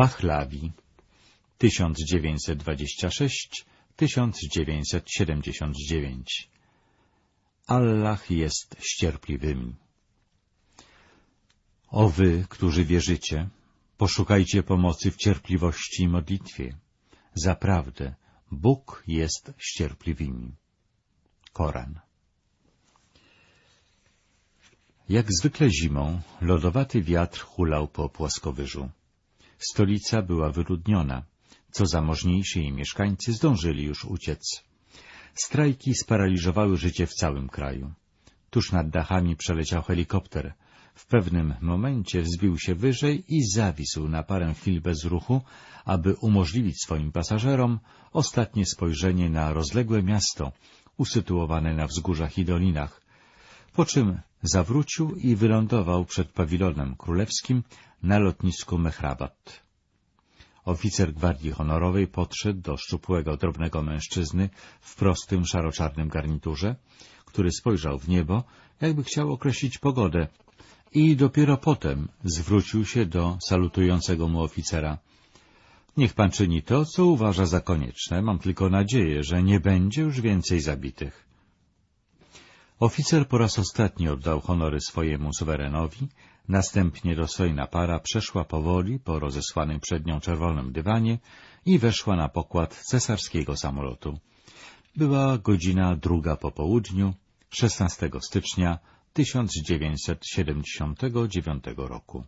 Pachlawi 1926-1979 Allah jest ścierpliwymi. O wy, którzy wierzycie, poszukajcie pomocy w cierpliwości i modlitwie. Zaprawdę, Bóg jest ścierpliwymi. Koran Jak zwykle zimą, lodowaty wiatr hulał po płaskowyżu. Stolica była wyludniona, co zamożniejsi jej mieszkańcy zdążyli już uciec. Strajki sparaliżowały życie w całym kraju. Tuż nad dachami przeleciał helikopter. W pewnym momencie wzbił się wyżej i zawisł na parę chwil bez ruchu, aby umożliwić swoim pasażerom ostatnie spojrzenie na rozległe miasto, usytuowane na wzgórzach i dolinach, po czym zawrócił i wylądował przed pawilonem królewskim na lotnisku Mehrabat. Oficer Gwardii Honorowej podszedł do szczupłego, drobnego mężczyzny w prostym, szaroczarnym garniturze, który spojrzał w niebo, jakby chciał określić pogodę, i dopiero potem zwrócił się do salutującego mu oficera. — Niech pan czyni to, co uważa za konieczne. Mam tylko nadzieję, że nie będzie już więcej zabitych. Oficer po raz ostatni oddał honory swojemu suwerenowi, następnie dostojna para przeszła powoli po rozesłanym przed nią czerwonym dywanie i weszła na pokład cesarskiego samolotu. Była godzina druga po południu, 16 stycznia 1979 roku.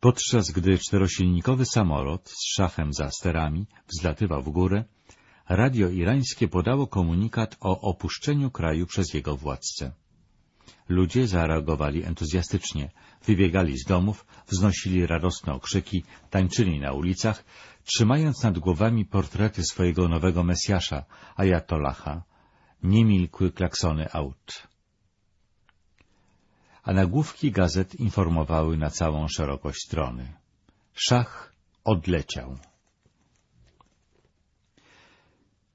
Podczas gdy czterosilnikowy samolot z szachem za sterami wzlatywał w górę, radio irańskie podało komunikat o opuszczeniu kraju przez jego władcę. Ludzie zareagowali entuzjastycznie, wybiegali z domów, wznosili radosne okrzyki, tańczyli na ulicach, trzymając nad głowami portrety swojego nowego Mesjasza, Ayatollaha. Nie milkły klaksony aut. A nagłówki gazet informowały na całą szerokość strony. Szach odleciał.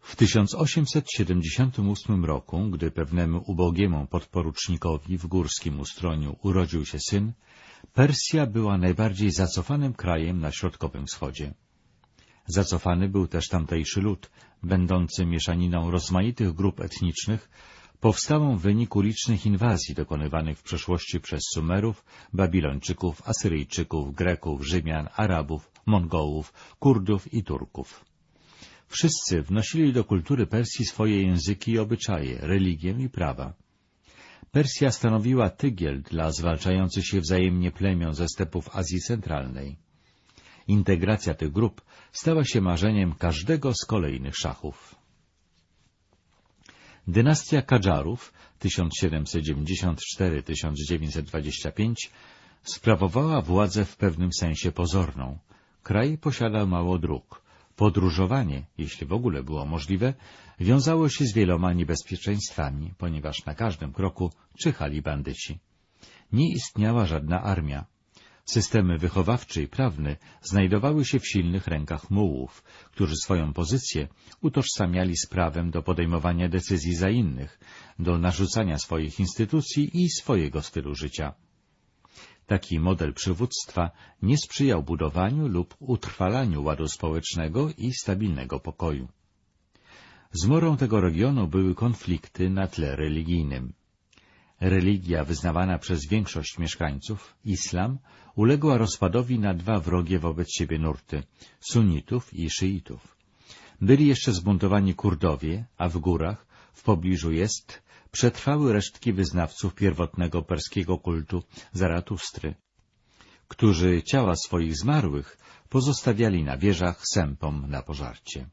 W 1878 roku, gdy pewnemu ubogiemu podporucznikowi w górskim ustroniu urodził się syn, Persja była najbardziej zacofanym krajem na Środkowym Wschodzie. Zacofany był też tamtejszy lud, będący mieszaniną rozmaitych grup etnicznych, powstałą w wyniku licznych inwazji dokonywanych w przeszłości przez Sumerów, Babilończyków, Asyryjczyków, Greków, Rzymian, Arabów, Mongołów, Kurdów i Turków. Wszyscy wnosili do kultury Persji swoje języki i obyczaje, religię i prawa. Persja stanowiła tygiel dla zwalczających się wzajemnie plemion ze stepów Azji Centralnej. Integracja tych grup stała się marzeniem każdego z kolejnych szachów. Dynastia Kadżarów 1794-1925 sprawowała władzę w pewnym sensie pozorną. Kraj posiadał mało dróg. Podróżowanie, jeśli w ogóle było możliwe, wiązało się z wieloma niebezpieczeństwami, ponieważ na każdym kroku czyhali bandyci. Nie istniała żadna armia. Systemy wychowawczy i prawny znajdowały się w silnych rękach mułów, którzy swoją pozycję utożsamiali z prawem do podejmowania decyzji za innych, do narzucania swoich instytucji i swojego stylu życia. Taki model przywództwa nie sprzyjał budowaniu lub utrwalaniu ładu społecznego i stabilnego pokoju. Zmorą tego regionu były konflikty na tle religijnym. Religia wyznawana przez większość mieszkańców, islam, uległa rozpadowi na dwa wrogie wobec siebie nurty — sunnitów i szyitów. Byli jeszcze zbuntowani Kurdowie, a w górach, w pobliżu jest przetrwały resztki wyznawców pierwotnego perskiego kultu Zaratustry, którzy ciała swoich zmarłych pozostawiali na wieżach sępom na pożarcie.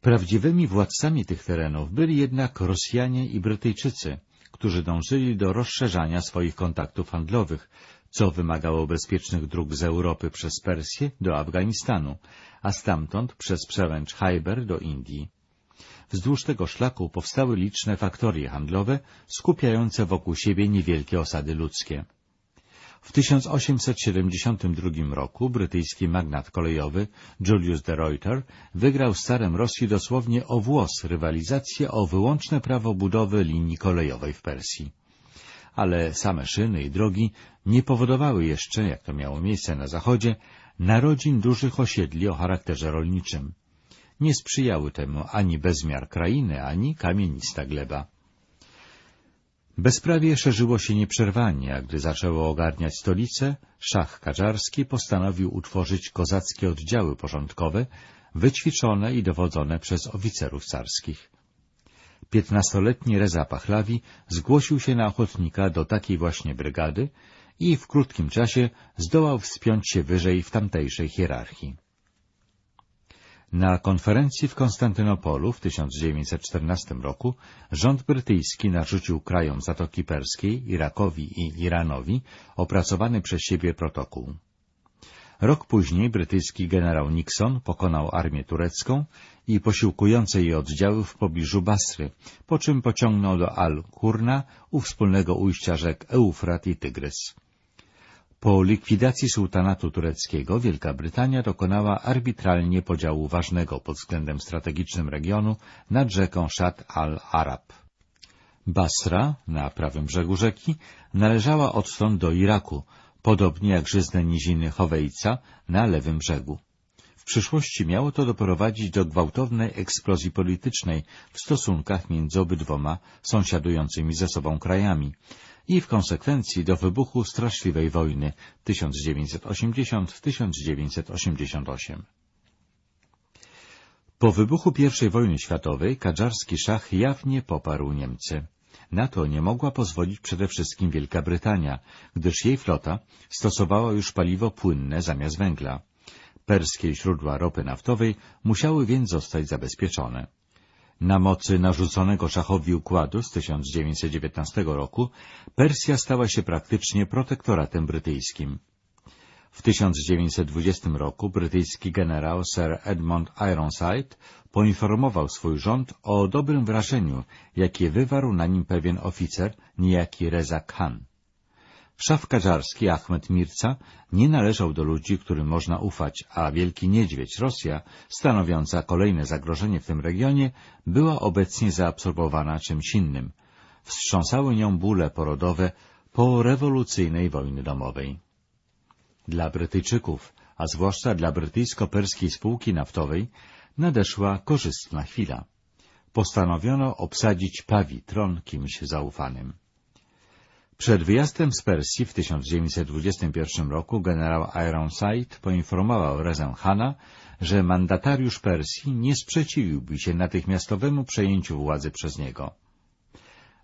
Prawdziwymi władcami tych terenów byli jednak Rosjanie i Brytyjczycy, którzy dążyli do rozszerzania swoich kontaktów handlowych, co wymagało bezpiecznych dróg z Europy przez Persję do Afganistanu, a stamtąd przez przełęcz Khyber do Indii. Wzdłuż tego szlaku powstały liczne faktorie handlowe, skupiające wokół siebie niewielkie osady ludzkie. W 1872 roku brytyjski magnat kolejowy Julius de Reuter wygrał z carem Rosji dosłownie o włos rywalizację o wyłączne prawo budowy linii kolejowej w Persji. ale same szyny i drogi nie powodowały jeszcze, jak to miało miejsce na zachodzie, narodzin dużych osiedli o charakterze rolniczym. Nie sprzyjały temu ani bezmiar krainy, ani kamienista gleba. Bezprawie szerzyło się nieprzerwanie, a gdy zaczęło ogarniać stolicę, szach kadżarski postanowił utworzyć kozackie oddziały porządkowe, wyćwiczone i dowodzone przez oficerów carskich. Piętnastoletni Reza Pahlawi zgłosił się na ochotnika do takiej właśnie brygady i w krótkim czasie zdołał wspiąć się wyżej w tamtejszej hierarchii. Na konferencji w Konstantynopolu w 1914 roku rząd brytyjski narzucił krajom Zatoki Perskiej, Irakowi i Iranowi opracowany przez siebie protokół. Rok później brytyjski generał Nixon pokonał armię turecką i posiłkujące jej oddziały w pobliżu Basry, po czym pociągnął do Al-Kurna u wspólnego ujścia rzek Eufrat i Tygrys. Po likwidacji sułtanatu tureckiego Wielka Brytania dokonała arbitralnie podziału ważnego pod względem strategicznym regionu nad rzeką Szat al-Arab. Basra, na prawym brzegu rzeki, należała odtąd do Iraku, podobnie jak żyzne niziny Chowejca na lewym brzegu. W przyszłości miało to doprowadzić do gwałtownej eksplozji politycznej w stosunkach między obydwoma sąsiadującymi ze sobą krajami i w konsekwencji do wybuchu straszliwej wojny 1980-1988. Po wybuchu I wojny światowej kadżarski szach jawnie poparł Niemcy. Na to nie mogła pozwolić przede wszystkim Wielka Brytania, gdyż jej flota stosowała już paliwo płynne zamiast węgla. Perskie źródła ropy naftowej musiały więc zostać zabezpieczone. Na mocy narzuconego szachowi układu z 1919 roku Persja stała się praktycznie protektoratem brytyjskim. W 1920 roku brytyjski generał Sir Edmund Ironside poinformował swój rząd o dobrym wrażeniu, jakie wywarł na nim pewien oficer, niejaki Reza Khan. Szaf kadżarski Ahmed Mirca nie należał do ludzi, którym można ufać, a Wielki Niedźwiedź, Rosja, stanowiąca kolejne zagrożenie w tym regionie, była obecnie zaabsorbowana czymś innym. Wstrząsały nią bóle porodowe po rewolucyjnej wojny domowej. Dla Brytyjczyków, a zwłaszcza dla brytyjsko-perskiej spółki naftowej, nadeszła korzystna chwila. Postanowiono obsadzić Pawi tron kimś zaufanym. Przed wyjazdem z Persji w 1921 roku generał Ironside poinformował Rezę Hana, że mandatariusz Persji nie sprzeciwiłby się natychmiastowemu przejęciu władzy przez niego.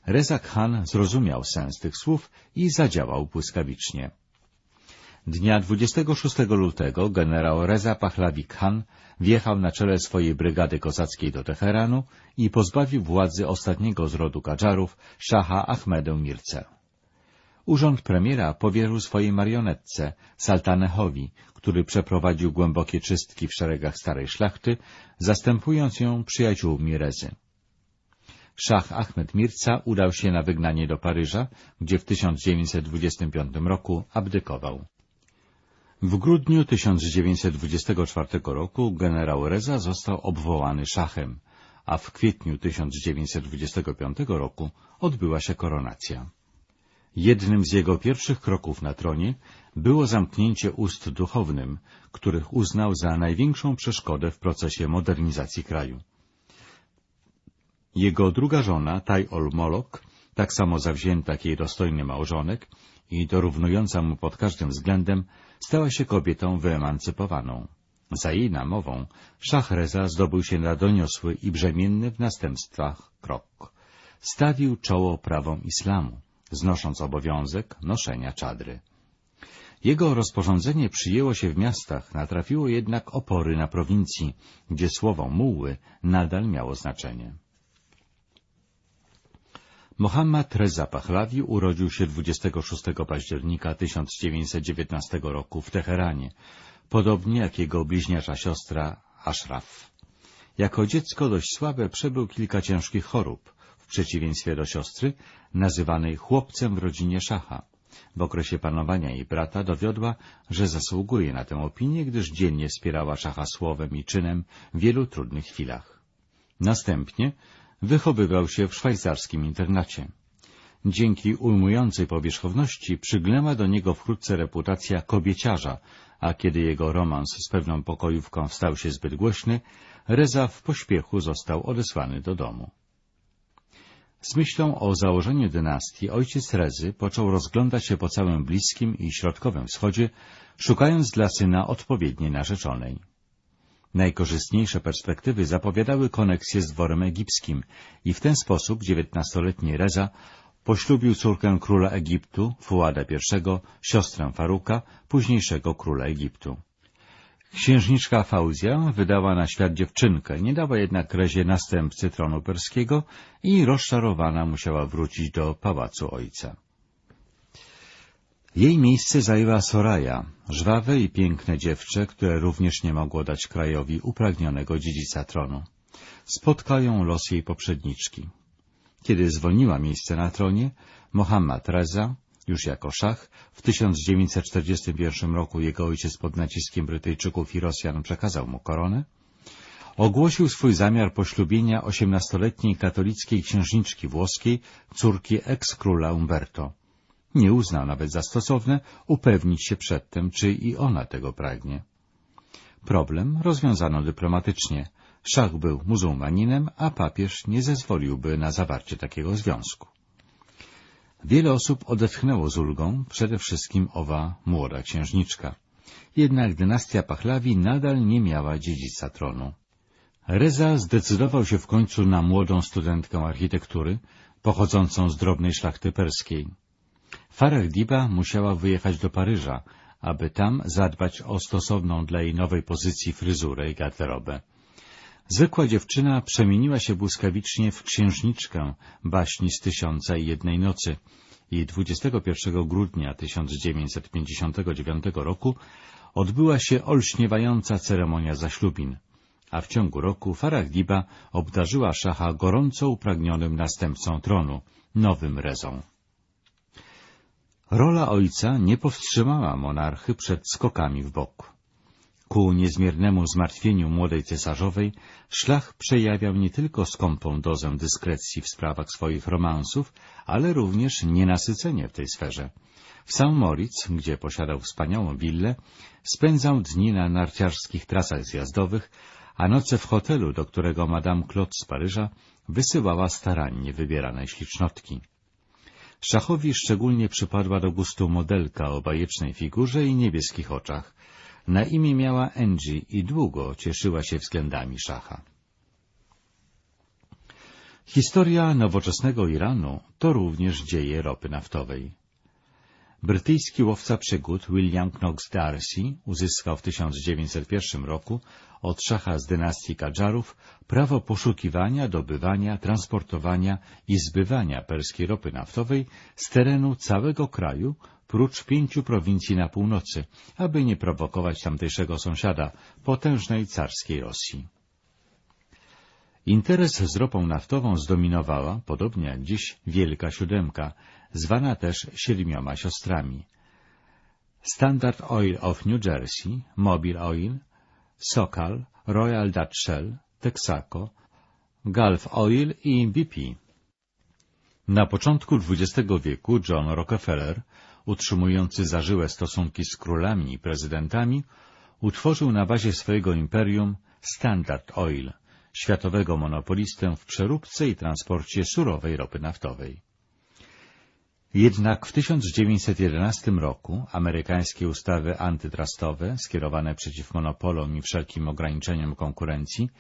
Rezak Khan zrozumiał sens tych słów i zadziałał błyskawicznie. Dnia 26 lutego generał Reza Pahlavi Khan wjechał na czele swojej brygady kozackiej do Teheranu i pozbawił władzy ostatniego z rodu Kadżarów, szaha Ahmedę Mirce. Urząd premiera powierzył swojej marionetce, Saltanechowi, który przeprowadził głębokie czystki w szeregach starej szlachty, zastępując ją przyjaciółmi Rezy. Szach Ahmed Mirca udał się na wygnanie do Paryża, gdzie w 1925 roku abdykował. W grudniu 1924 roku generał Reza został obwołany szachem, a w kwietniu 1925 roku odbyła się koronacja. Jednym z jego pierwszych kroków na tronie było zamknięcie ust duchownym, których uznał za największą przeszkodę w procesie modernizacji kraju. Jego druga żona, Ol Molok, tak samo zawzięta jak jej dostojny małżonek i dorównująca mu pod każdym względem, stała się kobietą wyemancypowaną. Za jej namową Szachreza zdobył się na doniosły i brzemienny w następstwach krok. Stawił czoło prawom islamu znosząc obowiązek noszenia czadry. Jego rozporządzenie przyjęło się w miastach, natrafiło jednak opory na prowincji, gdzie słowo muły nadal miało znaczenie. Mohammad Reza Pahlavi urodził się 26 października 1919 roku w Teheranie, podobnie jak jego bliźniacza siostra Ashraf. Jako dziecko dość słabe przebył kilka ciężkich chorób, przeciwieństwie do siostry, nazywanej chłopcem w rodzinie szacha. W okresie panowania jej brata dowiodła, że zasługuje na tę opinię, gdyż dziennie wspierała szacha słowem i czynem w wielu trudnych chwilach. Następnie wychowywał się w szwajcarskim internacie. Dzięki ujmującej powierzchowności przygnęła do niego wkrótce reputacja kobieciarza, a kiedy jego romans z pewną pokojówką stał się zbyt głośny, Reza w pośpiechu został odesłany do domu. Z myślą o założeniu dynastii ojciec Rezy począł rozglądać się po całym Bliskim i Środkowym Wschodzie, szukając dla syna odpowiedniej narzeczonej. Najkorzystniejsze perspektywy zapowiadały koneksję z dworem egipskim i w ten sposób dziewiętnastoletni Reza poślubił córkę króla Egiptu, Fuada I, siostrę Faruka, późniejszego króla Egiptu. Księżniczka Fauzja wydała na świat dziewczynkę, nie dała jednak Rezie następcy tronu perskiego i rozczarowana musiała wrócić do pałacu ojca. Jej miejsce zajęła Soraja, żwawe i piękne dziewczę, które również nie mogło dać krajowi upragnionego dziedzica tronu. Spotkał ją los jej poprzedniczki. Kiedy zwolniła miejsce na tronie, Mohammad Reza, już jako szach, w 1941 roku jego ojciec pod naciskiem Brytyjczyków i Rosjan przekazał mu koronę, ogłosił swój zamiar poślubienia osiemnastoletniej katolickiej księżniczki włoskiej, córki eks-króla Umberto. Nie uznał nawet za stosowne upewnić się przedtem, czy i ona tego pragnie. Problem rozwiązano dyplomatycznie. Szach był muzułmaninem, a papież nie zezwoliłby na zawarcie takiego związku. Wiele osób odetchnęło z ulgą, przede wszystkim owa młoda księżniczka. Jednak dynastia Pahlawi nadal nie miała dziedzica tronu. Reza zdecydował się w końcu na młodą studentkę architektury, pochodzącą z drobnej szlachty perskiej. Farah Diba musiała wyjechać do Paryża, aby tam zadbać o stosowną dla jej nowej pozycji fryzurę i garderobę. Zwykła dziewczyna przemieniła się błyskawicznie w księżniczkę baśni z Tysiąca i Jednej Nocy i 21 grudnia 1959 roku odbyła się olśniewająca ceremonia zaślubin, a w ciągu roku Farah Diba obdarzyła szacha gorąco upragnionym następcą tronu, nowym rezą. Rola ojca nie powstrzymała monarchy przed skokami w bok. Ku niezmiernemu zmartwieniu młodej cesarzowej szlach przejawiał nie tylko skąpą dozę dyskrecji w sprawach swoich romansów, ale również nienasycenie w tej sferze. W St. Moritz, gdzie posiadał wspaniałą willę, spędzał dni na narciarskich trasach zjazdowych, a noce w hotelu, do którego Madame Claude z Paryża wysyłała starannie wybierane ślicznotki. Szachowi szczególnie przypadła do gustu modelka o bajecznej figurze i niebieskich oczach. Na imię miała Angie i długo cieszyła się względami szacha. Historia nowoczesnego Iranu to również dzieje ropy naftowej. Brytyjski łowca przygód William Knox Darcy uzyskał w 1901 roku od szacha z dynastii Kadżarów prawo poszukiwania, dobywania, transportowania i zbywania perskiej ropy naftowej z terenu całego kraju, prócz pięciu prowincji na północy, aby nie prowokować tamtejszego sąsiada, potężnej carskiej Rosji. Interes z ropą naftową zdominowała, podobnie jak dziś, Wielka Siódemka, zwana też siedmioma siostrami. Standard Oil of New Jersey, Mobil Oil, Sokal, Royal Dutch Shell, Texaco, Gulf Oil i BP. Na początku XX wieku John Rockefeller, utrzymujący zażyłe stosunki z królami i prezydentami, utworzył na bazie swojego imperium Standard Oil, światowego monopolistę w przeróbce i transporcie surowej ropy naftowej. Jednak w 1911 roku amerykańskie ustawy antytrustowe skierowane przeciw monopolom i wszelkim ograniczeniom konkurencji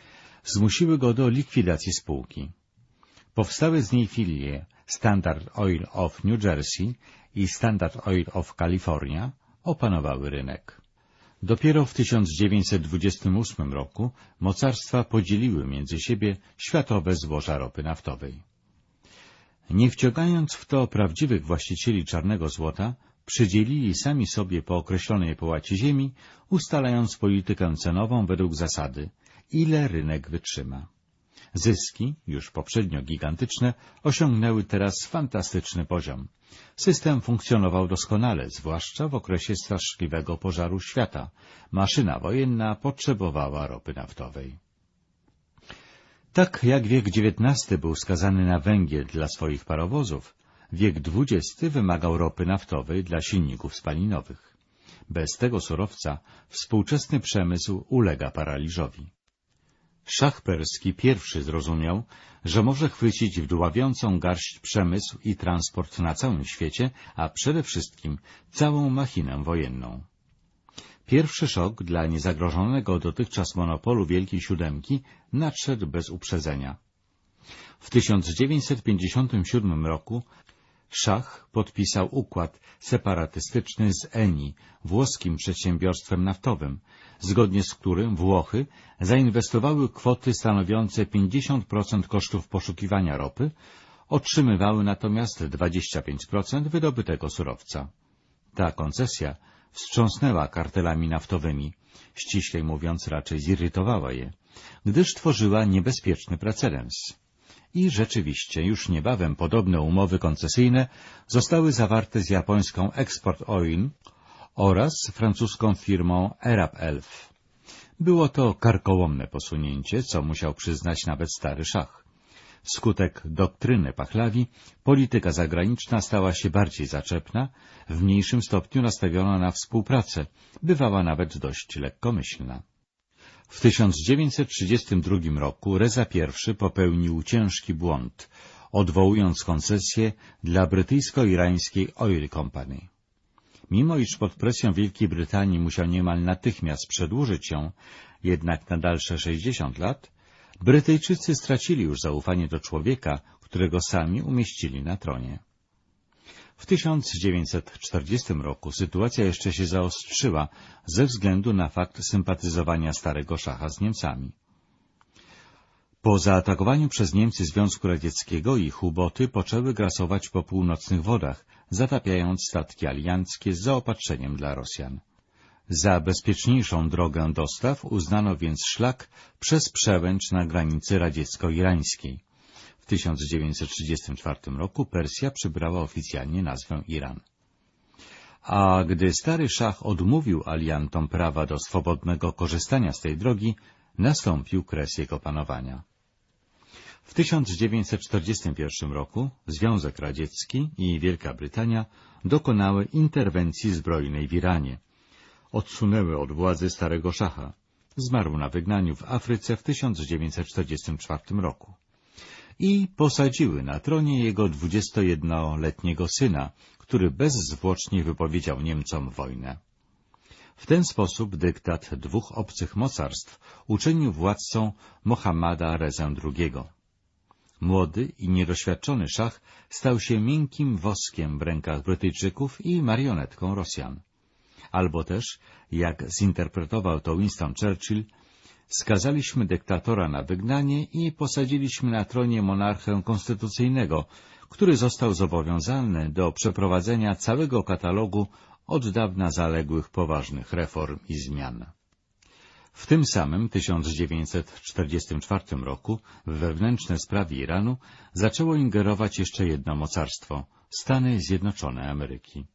zmusiły go do likwidacji spółki. Powstały z niej filie Standard Oil of New Jersey i Standard Oil of California opanowały rynek. Dopiero w 1928 roku mocarstwa podzieliły między siebie światowe złoża ropy naftowej. Nie wciągając w to prawdziwych właścicieli czarnego złota, przydzielili sami sobie po określonej połaci ziemi, ustalając politykę cenową według zasady, ile rynek wytrzyma. Zyski, już poprzednio gigantyczne, osiągnęły teraz fantastyczny poziom. System funkcjonował doskonale, zwłaszcza w okresie straszliwego pożaru świata. Maszyna wojenna potrzebowała ropy naftowej. Tak jak wiek XIX był skazany na węgiel dla swoich parowozów, wiek XX wymagał ropy naftowej dla silników spalinowych. Bez tego surowca współczesny przemysł ulega paraliżowi. Szach perski pierwszy zrozumiał, że może chwycić w dławiącą garść przemysł i transport na całym świecie, a przede wszystkim całą machinę wojenną. Pierwszy szok dla niezagrożonego dotychczas monopolu Wielkiej Siódemki nadszedł bez uprzedzenia. W 1957 roku Szach podpisał układ separatystyczny z Eni, włoskim przedsiębiorstwem naftowym, zgodnie z którym Włochy zainwestowały kwoty stanowiące 50% kosztów poszukiwania ropy, otrzymywały natomiast 25% wydobytego surowca. Ta koncesja wstrząsnęła kartelami naftowymi, ściślej mówiąc raczej zirytowała je, gdyż tworzyła niebezpieczny precedens. I rzeczywiście już niebawem podobne umowy koncesyjne zostały zawarte z japońską Export Oil oraz francuską firmą Arab Elf. Było to karkołomne posunięcie, co musiał przyznać nawet stary szach. Wskutek doktryny Pachlawi polityka zagraniczna stała się bardziej zaczepna, w mniejszym stopniu nastawiona na współpracę, bywała nawet dość lekkomyślna. W 1932 roku Reza I popełnił ciężki błąd, odwołując koncesję dla brytyjsko-irańskiej Oil Company. Mimo iż pod presją Wielkiej Brytanii musiał niemal natychmiast przedłużyć ją, jednak na dalsze 60 lat, Brytyjczycy stracili już zaufanie do człowieka, którego sami umieścili na tronie. W 1940 roku sytuacja jeszcze się zaostrzyła ze względu na fakt sympatyzowania starego szacha z Niemcami. Po zaatakowaniu przez Niemcy Związku Radzieckiego ich uboty poczęły grasować po północnych wodach, zatapiając statki alianckie z zaopatrzeniem dla Rosjan. Za bezpieczniejszą drogę dostaw uznano więc szlak przez przełęcz na granicy radziecko-irańskiej. W 1934 roku Persja przybrała oficjalnie nazwę Iran. A gdy stary szach odmówił aliantom prawa do swobodnego korzystania z tej drogi, nastąpił kres jego panowania. W 1941 roku Związek Radziecki i Wielka Brytania dokonały interwencji zbrojnej w Iranie. Odsunęły od władzy starego szacha. Zmarł na wygnaniu w Afryce w 1944 roku. I posadziły na tronie jego 21-letniego syna, który bezzwłocznie wypowiedział Niemcom wojnę. W ten sposób dyktat dwóch obcych mocarstw uczynił władcą Mohammada Rezę II. Młody i niedoświadczony szach stał się miękkim woskiem w rękach Brytyjczyków i marionetką Rosjan. Albo też, jak zinterpretował to Winston Churchill, skazaliśmy dyktatora na wygnanie i posadziliśmy na tronie monarchę konstytucyjnego, który został zobowiązany do przeprowadzenia całego katalogu od dawna zaległych poważnych reform i zmian. W tym samym 1944 roku w wewnętrzne sprawy Iranu zaczęło ingerować jeszcze jedno mocarstwo — Stany Zjednoczone Ameryki.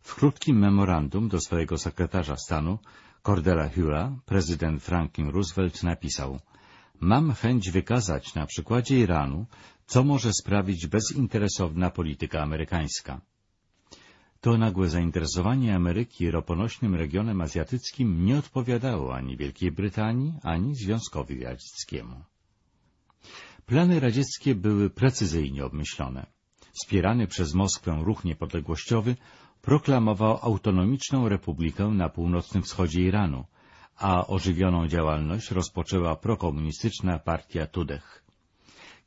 W krótkim memorandum do swojego sekretarza stanu Cordella Hura prezydent Franklin Roosevelt napisał Mam chęć wykazać na przykładzie Iranu, co może sprawić bezinteresowna polityka amerykańska. To nagłe zainteresowanie Ameryki roponośnym regionem azjatyckim nie odpowiadało ani Wielkiej Brytanii, ani Związkowi Radzieckiemu. Plany radzieckie były precyzyjnie obmyślone. Wspierany przez Moskwę ruch niepodległościowy proklamował autonomiczną republikę na północnym wschodzie Iranu, a ożywioną działalność rozpoczęła prokomunistyczna partia Tudeh.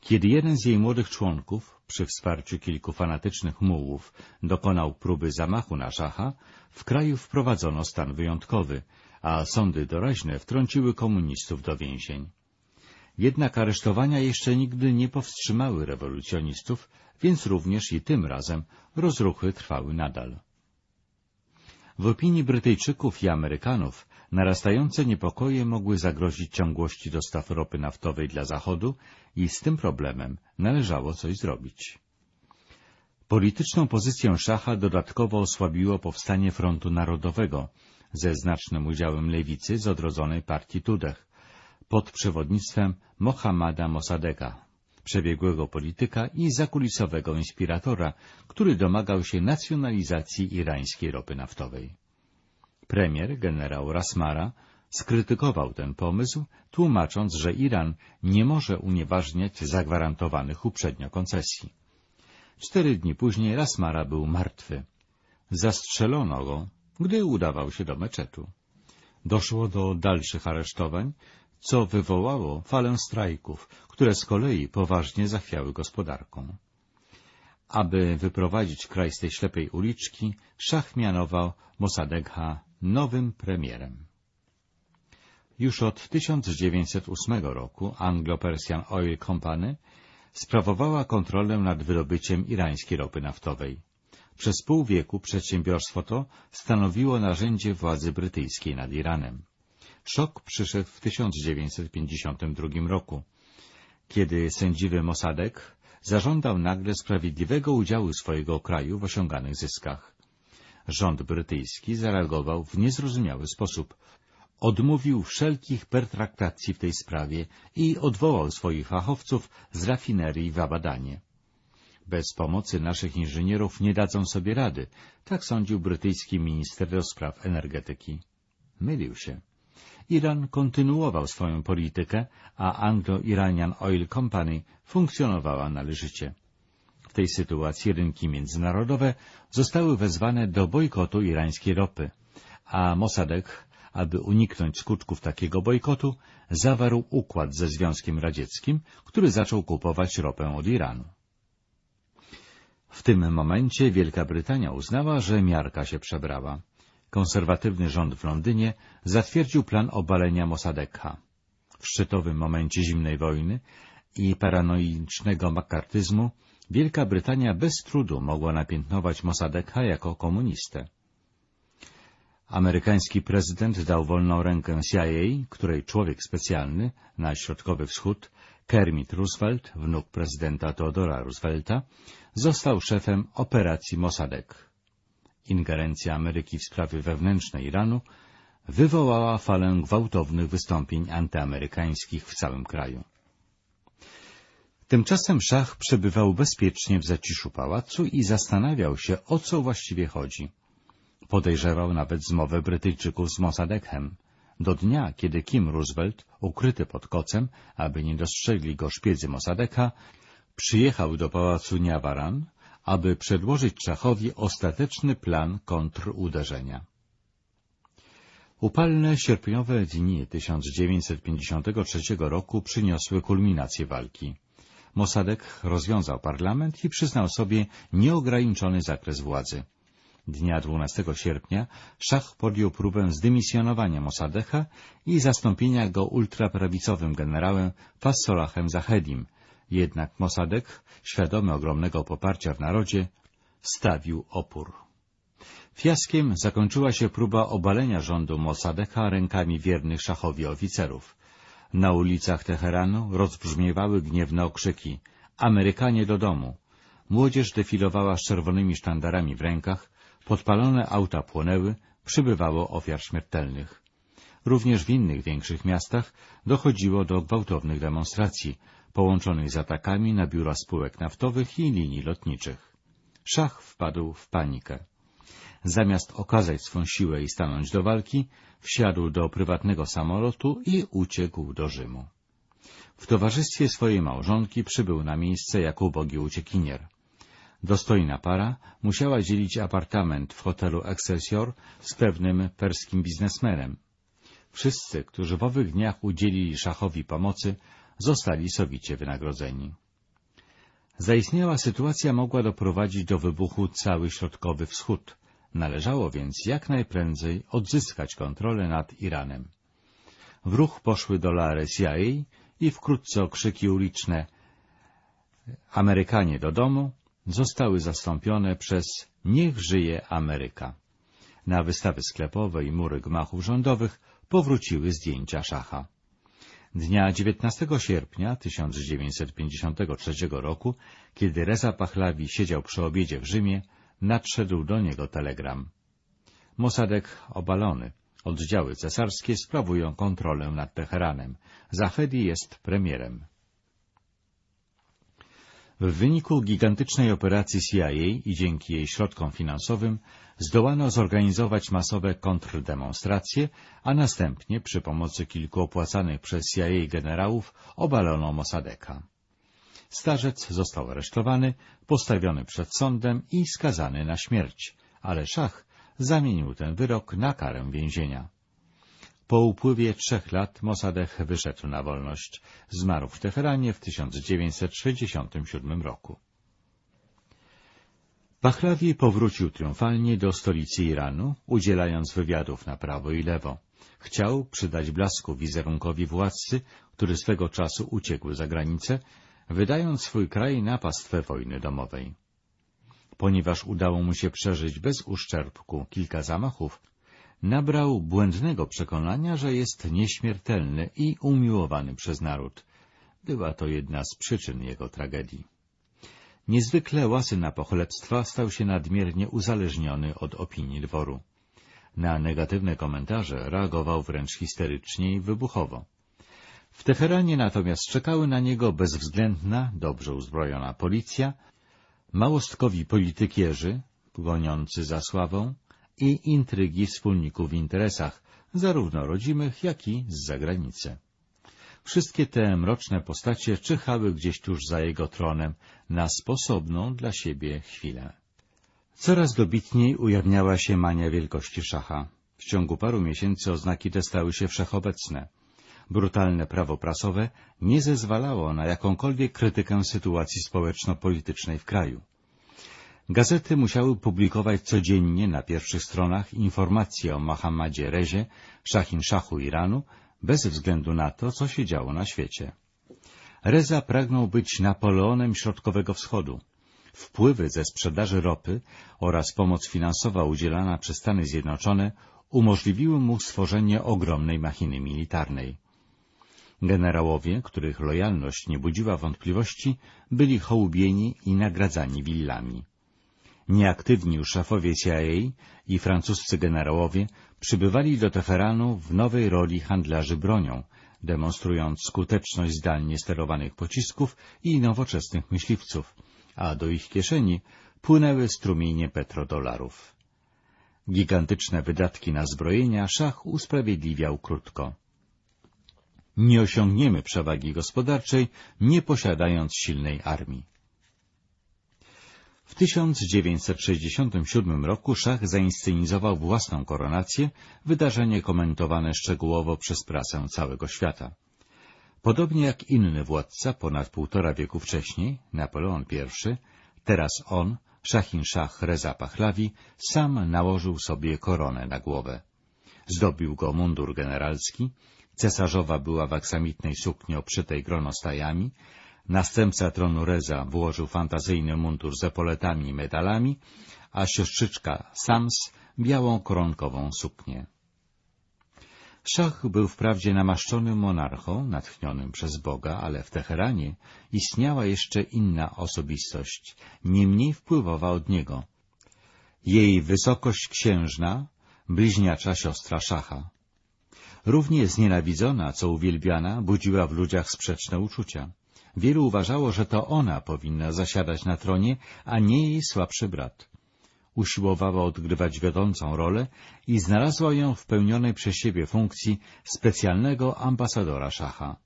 Kiedy jeden z jej młodych członków, przy wsparciu kilku fanatycznych mułów, dokonał próby zamachu na szacha, w kraju wprowadzono stan wyjątkowy, a sądy doraźne wtrąciły komunistów do więzień. Jednak aresztowania jeszcze nigdy nie powstrzymały rewolucjonistów, więc również i tym razem rozruchy trwały nadal. W opinii Brytyjczyków i Amerykanów narastające niepokoje mogły zagrozić ciągłości dostaw ropy naftowej dla Zachodu i z tym problemem należało coś zrobić. Polityczną pozycję szacha dodatkowo osłabiło powstanie Frontu Narodowego ze znacznym udziałem lewicy z odrodzonej partii Tudeh pod przewodnictwem Mohammada Mossadegha, przebiegłego polityka i zakulisowego inspiratora, który domagał się nacjonalizacji irańskiej ropy naftowej. Premier, generał Rasmara, skrytykował ten pomysł, tłumacząc, że Iran nie może unieważniać zagwarantowanych uprzednio koncesji. Cztery dni później Rasmara był martwy. Zastrzelono go, gdy udawał się do meczetu. Doszło do dalszych aresztowań, co wywołało falę strajków, które z kolei poważnie zachwiały gospodarką. Aby wyprowadzić kraj z tej ślepej uliczki, szach mianował Mossadegha nowym premierem. Już od 1908 roku Anglo-Persian Oil Company sprawowała kontrolę nad wydobyciem irańskiej ropy naftowej. Przez pół wieku przedsiębiorstwo to stanowiło narzędzie władzy brytyjskiej nad Iranem. Szok przyszedł w 1952 roku, kiedy sędziwy Mossadegh zażądał nagle sprawiedliwego udziału swojego kraju w osiąganych zyskach. Rząd brytyjski zareagował w niezrozumiały sposób. Odmówił wszelkich pertraktacji w tej sprawie i odwołał swoich fachowców z rafinerii w Abadanie. Bez pomocy naszych inżynierów nie dadzą sobie rady, tak sądził brytyjski minister do spraw energetyki. Mylił się. Iran kontynuował swoją politykę, a Anglo-Iranian Oil Company funkcjonowała należycie. W tej sytuacji rynki międzynarodowe zostały wezwane do bojkotu irańskiej ropy, a Mossadegh, aby uniknąć skutków takiego bojkotu, zawarł układ ze Związkiem Radzieckim, który zaczął kupować ropę od Iranu. W tym momencie Wielka Brytania uznała, że miarka się przebrała. Konserwatywny rząd w Londynie zatwierdził plan obalenia Mossadegha. W szczytowym momencie zimnej wojny i paranoicznego makartyzmu Wielka Brytania bez trudu mogła napiętnować Mossadegha jako komunistę. Amerykański prezydent dał wolną rękę CIA, której człowiek specjalny na Środkowy Wschód, Kermit Roosevelt, wnuk prezydenta Theodora Roosevelta, został szefem operacji Mossadegh. Ingerencja Ameryki w sprawy wewnętrzne Iranu wywołała falę gwałtownych wystąpień antyamerykańskich w całym kraju. Tymczasem szach przebywał bezpiecznie w zaciszu pałacu i zastanawiał się, o co właściwie chodzi. Podejrzewał nawet zmowę Brytyjczyków z Mossadeghem. Do dnia, kiedy Kim Roosevelt, ukryty pod kocem, aby nie dostrzegli go szpiedzy Mossadegha, przyjechał do pałacu Niawaran, aby przedłożyć Szachowi ostateczny plan kontruderzenia. Upalne sierpniowe dni 1953 roku przyniosły kulminację walki. Mossadegh rozwiązał parlament i przyznał sobie nieograniczony zakres władzy. Dnia 12 sierpnia szach podjął próbę zdymisjonowania Mossadecha i zastąpienia go ultraprawicowym generałem Fassolahem Zahedim, jednak Mossadegh, świadomy ogromnego poparcia w narodzie, stawił opór. Fiaskiem zakończyła się próba obalenia rządu Mossadecha rękami wiernych szachowi oficerów. Na ulicach Teheranu rozbrzmiewały gniewne okrzyki Amerykanie do domu! Młodzież defilowała z czerwonymi sztandarami w rękach, podpalone auta płonęły, przybywało ofiar śmiertelnych. Również w innych większych miastach dochodziło do gwałtownych demonstracji, połączonych z atakami na biura spółek naftowych i linii lotniczych. Szach wpadł w panikę. Zamiast okazać swą siłę i stanąć do walki, wsiadł do prywatnego samolotu i uciekł do Rzymu. W towarzystwie swojej małżonki przybył na miejsce jako ubogi uciekinier. Dostojna para musiała dzielić apartament w hotelu Excelsior z pewnym perskim biznesmenem. Wszyscy, którzy w owych dniach udzielili szachowi pomocy, zostali sowicie wynagrodzeni. Zaistniała sytuacja mogła doprowadzić do wybuchu cały środkowy wschód. Należało więc jak najprędzej odzyskać kontrolę nad Iranem. W ruch poszły dolary CIA i wkrótce okrzyki uliczne Amerykanie do domu zostały zastąpione przez Niech żyje Ameryka. Na wystawy sklepowe i mury gmachów rządowych powróciły zdjęcia szacha. Dnia 19 sierpnia 1953 roku, kiedy Reza Pahlavi siedział przy obiedzie w Rzymie, nadszedł do niego telegram. Mossadegh obalony. Oddziały cesarskie sprawują kontrolę nad Teheranem. Zahedi jest premierem. W wyniku gigantycznej operacji CIA i dzięki jej środkom finansowym zdołano zorganizować masowe kontrdemonstracje, a następnie przy pomocy kilku opłacanych przez CIA generałów obalono Mossadeka. Starzec został aresztowany, postawiony przed sądem i skazany na śmierć, ale szach zamienił ten wyrok na karę więzienia. Po upływie trzech lat Mossadegh wyszedł na wolność. Zmarł w Teheranie w 1967 roku. Pahlawi powrócił triumfalnie do stolicy Iranu, udzielając wywiadów na prawo i lewo. Chciał przydać blasku wizerunkowi władcy, który swego czasu uciekł za granicę, wydając swój kraj na pastwę wojny domowej. Ponieważ udało mu się przeżyć bez uszczerbku kilka zamachów, nabrał błędnego przekonania, że jest nieśmiertelny i umiłowany przez naród. Była to jedna z przyczyn jego tragedii. Niezwykle łasy na pochlebstwa stał się nadmiernie uzależniony od opinii dworu. Na negatywne komentarze reagował wręcz histerycznie i wybuchowo. W Teheranie natomiast czekały na niego bezwzględna, dobrze uzbrojona policja, małostkowi politykierzy, goniący za sławą, i intrygi wspólników w interesach, zarówno rodzimych, jak i z zagranicy. Wszystkie te mroczne postacie czyhały gdzieś tuż za jego tronem na sposobną dla siebie chwilę. Coraz dobitniej ujawniała się mania wielkości szacha. W ciągu paru miesięcy oznaki te stały się wszechobecne. Brutalne prawo prasowe nie zezwalało na jakąkolwiek krytykę sytuacji społeczno-politycznej w kraju. Gazety musiały publikować codziennie na pierwszych stronach informacje o Mohammadzie Rezie, Szahin Szachu Iranu, bez względu na to, co się działo na świecie. Reza pragnął być Napoleonem Środkowego Wschodu. Wpływy ze sprzedaży ropy oraz pomoc finansowa udzielana przez Stany Zjednoczone umożliwiły mu stworzenie ogromnej machiny militarnej. Generałowie, których lojalność nie budziła wątpliwości, byli hołubieni i nagradzani willami. Nieaktywni już szefowie CIA i francuscy generałowie przybywali do Teheranu w nowej roli handlarzy bronią, demonstrując skuteczność zdalnie sterowanych pocisków i nowoczesnych myśliwców, a do ich kieszeni płynęły strumienie petrodolarów. Gigantyczne wydatki na zbrojenia szach usprawiedliwiał krótko. Nie osiągniemy przewagi gospodarczej, nie posiadając silnej armii. W 1967 roku szach zainscenizował własną koronację, wydarzenie komentowane szczegółowo przez prasę całego świata. Podobnie jak inny władca ponad półtora wieku wcześniej, Napoleon I, teraz on, Szachin Szach Reza Pahlavi, sam nałożył sobie koronę na głowę. Zdobił go mundur generalski, cesarzowa była w aksamitnej sukni obszytej gronostajami, Następca tronu Reza włożył fantazyjny mundur z epoletami i medalami, a siostrzyczka Sams białą koronkową suknię. Szach był wprawdzie namaszczonym monarchą, natchnionym przez Boga, ale w Teheranie istniała jeszcze inna osobistość, nie mniej wpływowa od niego. Jej wysokość księżna, bliźniacza siostra Szacha. Równie znienawidzona, co uwielbiana, budziła w ludziach sprzeczne uczucia. Wielu uważało, że to ona powinna zasiadać na tronie, a nie jej słabszy brat. Usiłowała odgrywać wiodącą rolę i znalazła ją w pełnionej przez siebie funkcji specjalnego ambasadora szacha.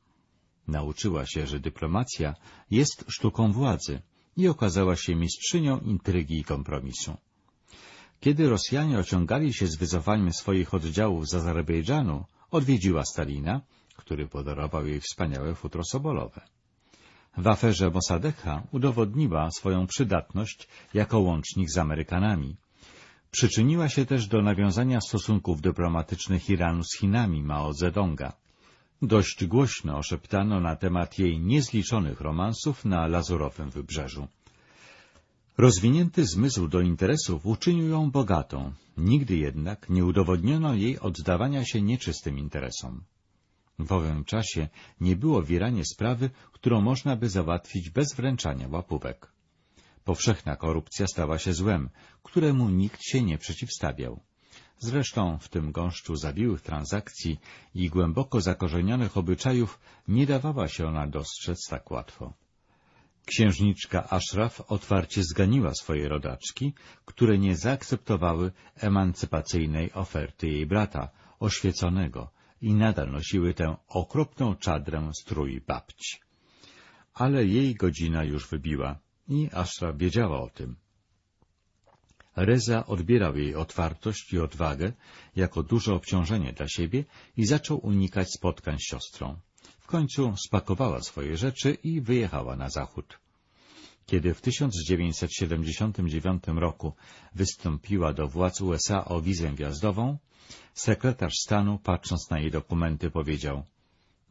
Nauczyła się, że dyplomacja jest sztuką władzy i okazała się mistrzynią intrygi i kompromisu. Kiedy Rosjanie ociągali się z wycofaniem swoich oddziałów z Azerbejdżanu, odwiedziła Stalina, który podarował jej wspaniałe futro sobolowe. W aferze Mossadecha udowodniła swoją przydatność jako łącznik z Amerykanami. Przyczyniła się też do nawiązania stosunków dyplomatycznych Iranu z Chinami Mao Zedonga. Dość głośno oszeptano na temat jej niezliczonych romansów na Lazurowym Wybrzeżu. Rozwinięty zmysł do interesów uczynił ją bogatą, nigdy jednak nie udowodniono jej oddawania się nieczystym interesom. W owym czasie nie było w Iranie sprawy, którą można by załatwić bez wręczania łapówek. Powszechna korupcja stała się złem, któremu nikt się nie przeciwstawiał. Zresztą w tym gąszczu zawiłych transakcji i głęboko zakorzenionych obyczajów nie dawała się ona dostrzec tak łatwo. Księżniczka Ashraf otwarcie zganiła swoje rodaczki, które nie zaakceptowały emancypacyjnej oferty jej brata, oświeconego, i nadal nosiły tę okropną czadrę strój babci. Ale jej godzina już wybiła i Ashraf wiedziała o tym. Reza odbierał jej otwartość i odwagę jako duże obciążenie dla siebie i zaczął unikać spotkań z siostrą. W końcu spakowała swoje rzeczy i wyjechała na zachód. Kiedy w 1979 roku wystąpiła do władz USA o wizę wjazdową, sekretarz stanu, patrząc na jej dokumenty, powiedział —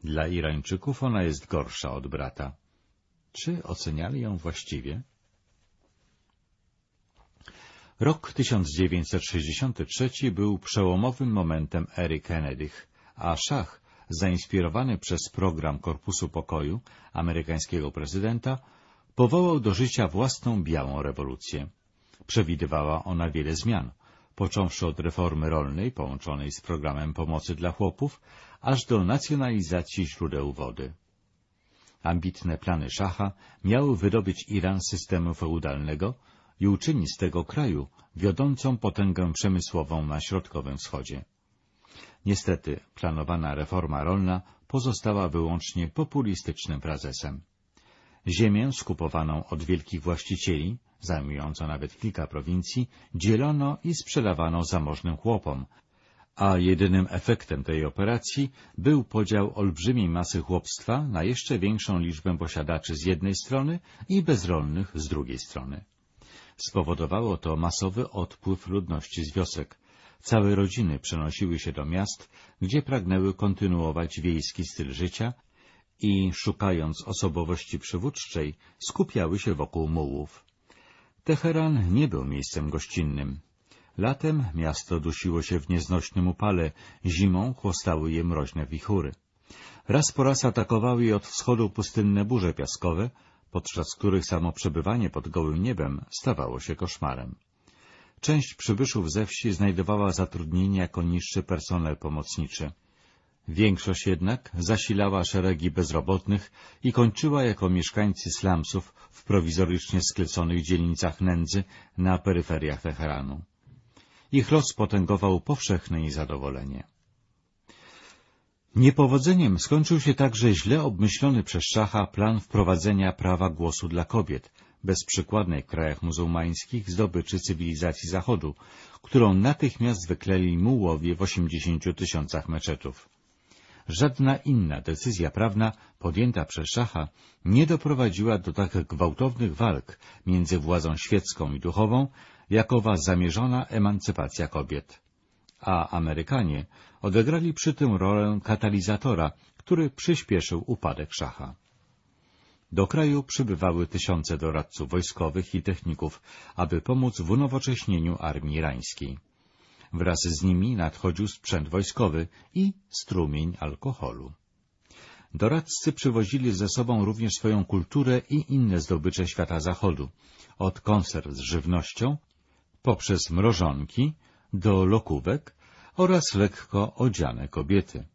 Dla Irańczyków ona jest gorsza od brata. Czy oceniali ją właściwie? Rok 1963 był przełomowym momentem ery Kennedych, a Szach, zainspirowany przez program Korpusu Pokoju amerykańskiego prezydenta, powołał do życia własną białą rewolucję. Przewidywała ona wiele zmian, począwszy od reformy rolnej połączonej z programem pomocy dla chłopów, aż do nacjonalizacji źródeł wody. Ambitne plany Szacha miały wydobyć Iran z systemu feudalnego i uczynić z tego kraju wiodącą potęgę przemysłową na Środkowym Wschodzie. Niestety planowana reforma rolna pozostała wyłącznie populistycznym frazesem. Ziemię skupowaną od wielkich właścicieli, zajmującą nawet kilka prowincji, dzielono i sprzedawano zamożnym chłopom, a jedynym efektem tej operacji był podział olbrzymiej masy chłopstwa na jeszcze większą liczbę posiadaczy z jednej strony i bezrolnych z drugiej strony. Spowodowało to masowy odpływ ludności z wiosek. Całe rodziny przenosiły się do miast, gdzie pragnęły kontynuować wiejski styl życia i, szukając osobowości przywódczej, skupiały się wokół mułów. Teheran nie był miejscem gościnnym. Latem miasto dusiło się w nieznośnym upale, zimą chłostały je mroźne wichury. Raz po raz atakowały je od wschodu pustynne burze piaskowe, podczas których samo przebywanie pod gołym niebem stawało się koszmarem. Część przybyszów ze wsi znajdowała zatrudnienie jako niższy personel pomocniczy. Większość jednak zasilała szeregi bezrobotnych i kończyła jako mieszkańcy slumsów w prowizorycznie skleconych dzielnicach nędzy na peryferiach Teheranu. Ich los potęgował powszechne niezadowolenie. Niepowodzeniem skończył się także źle obmyślony przez szacha plan wprowadzenia prawa głosu dla kobiet, bezprzykładnej w krajach muzułmańskich zdobyczy cywilizacji Zachodu, którą natychmiast wykleli mułowie w osiemdziesięciu tysiącach meczetów. Żadna inna decyzja prawna podjęta przez szacha nie doprowadziła do tak gwałtownych walk między władzą świecką i duchową, jakowa zamierzona emancypacja kobiet. A Amerykanie odegrali przy tym rolę katalizatora, który przyspieszył upadek szacha. Do kraju przybywały tysiące doradców wojskowych i techników, aby pomóc w unowocześnieniu armii irańskiej. Wraz z nimi nadchodził sprzęt wojskowy i strumień alkoholu. Doradcy przywozili ze sobą również swoją kulturę i inne zdobycze świata zachodu, od konserw z żywnością, poprzez mrożonki, do lokówek oraz lekko odziane kobiety.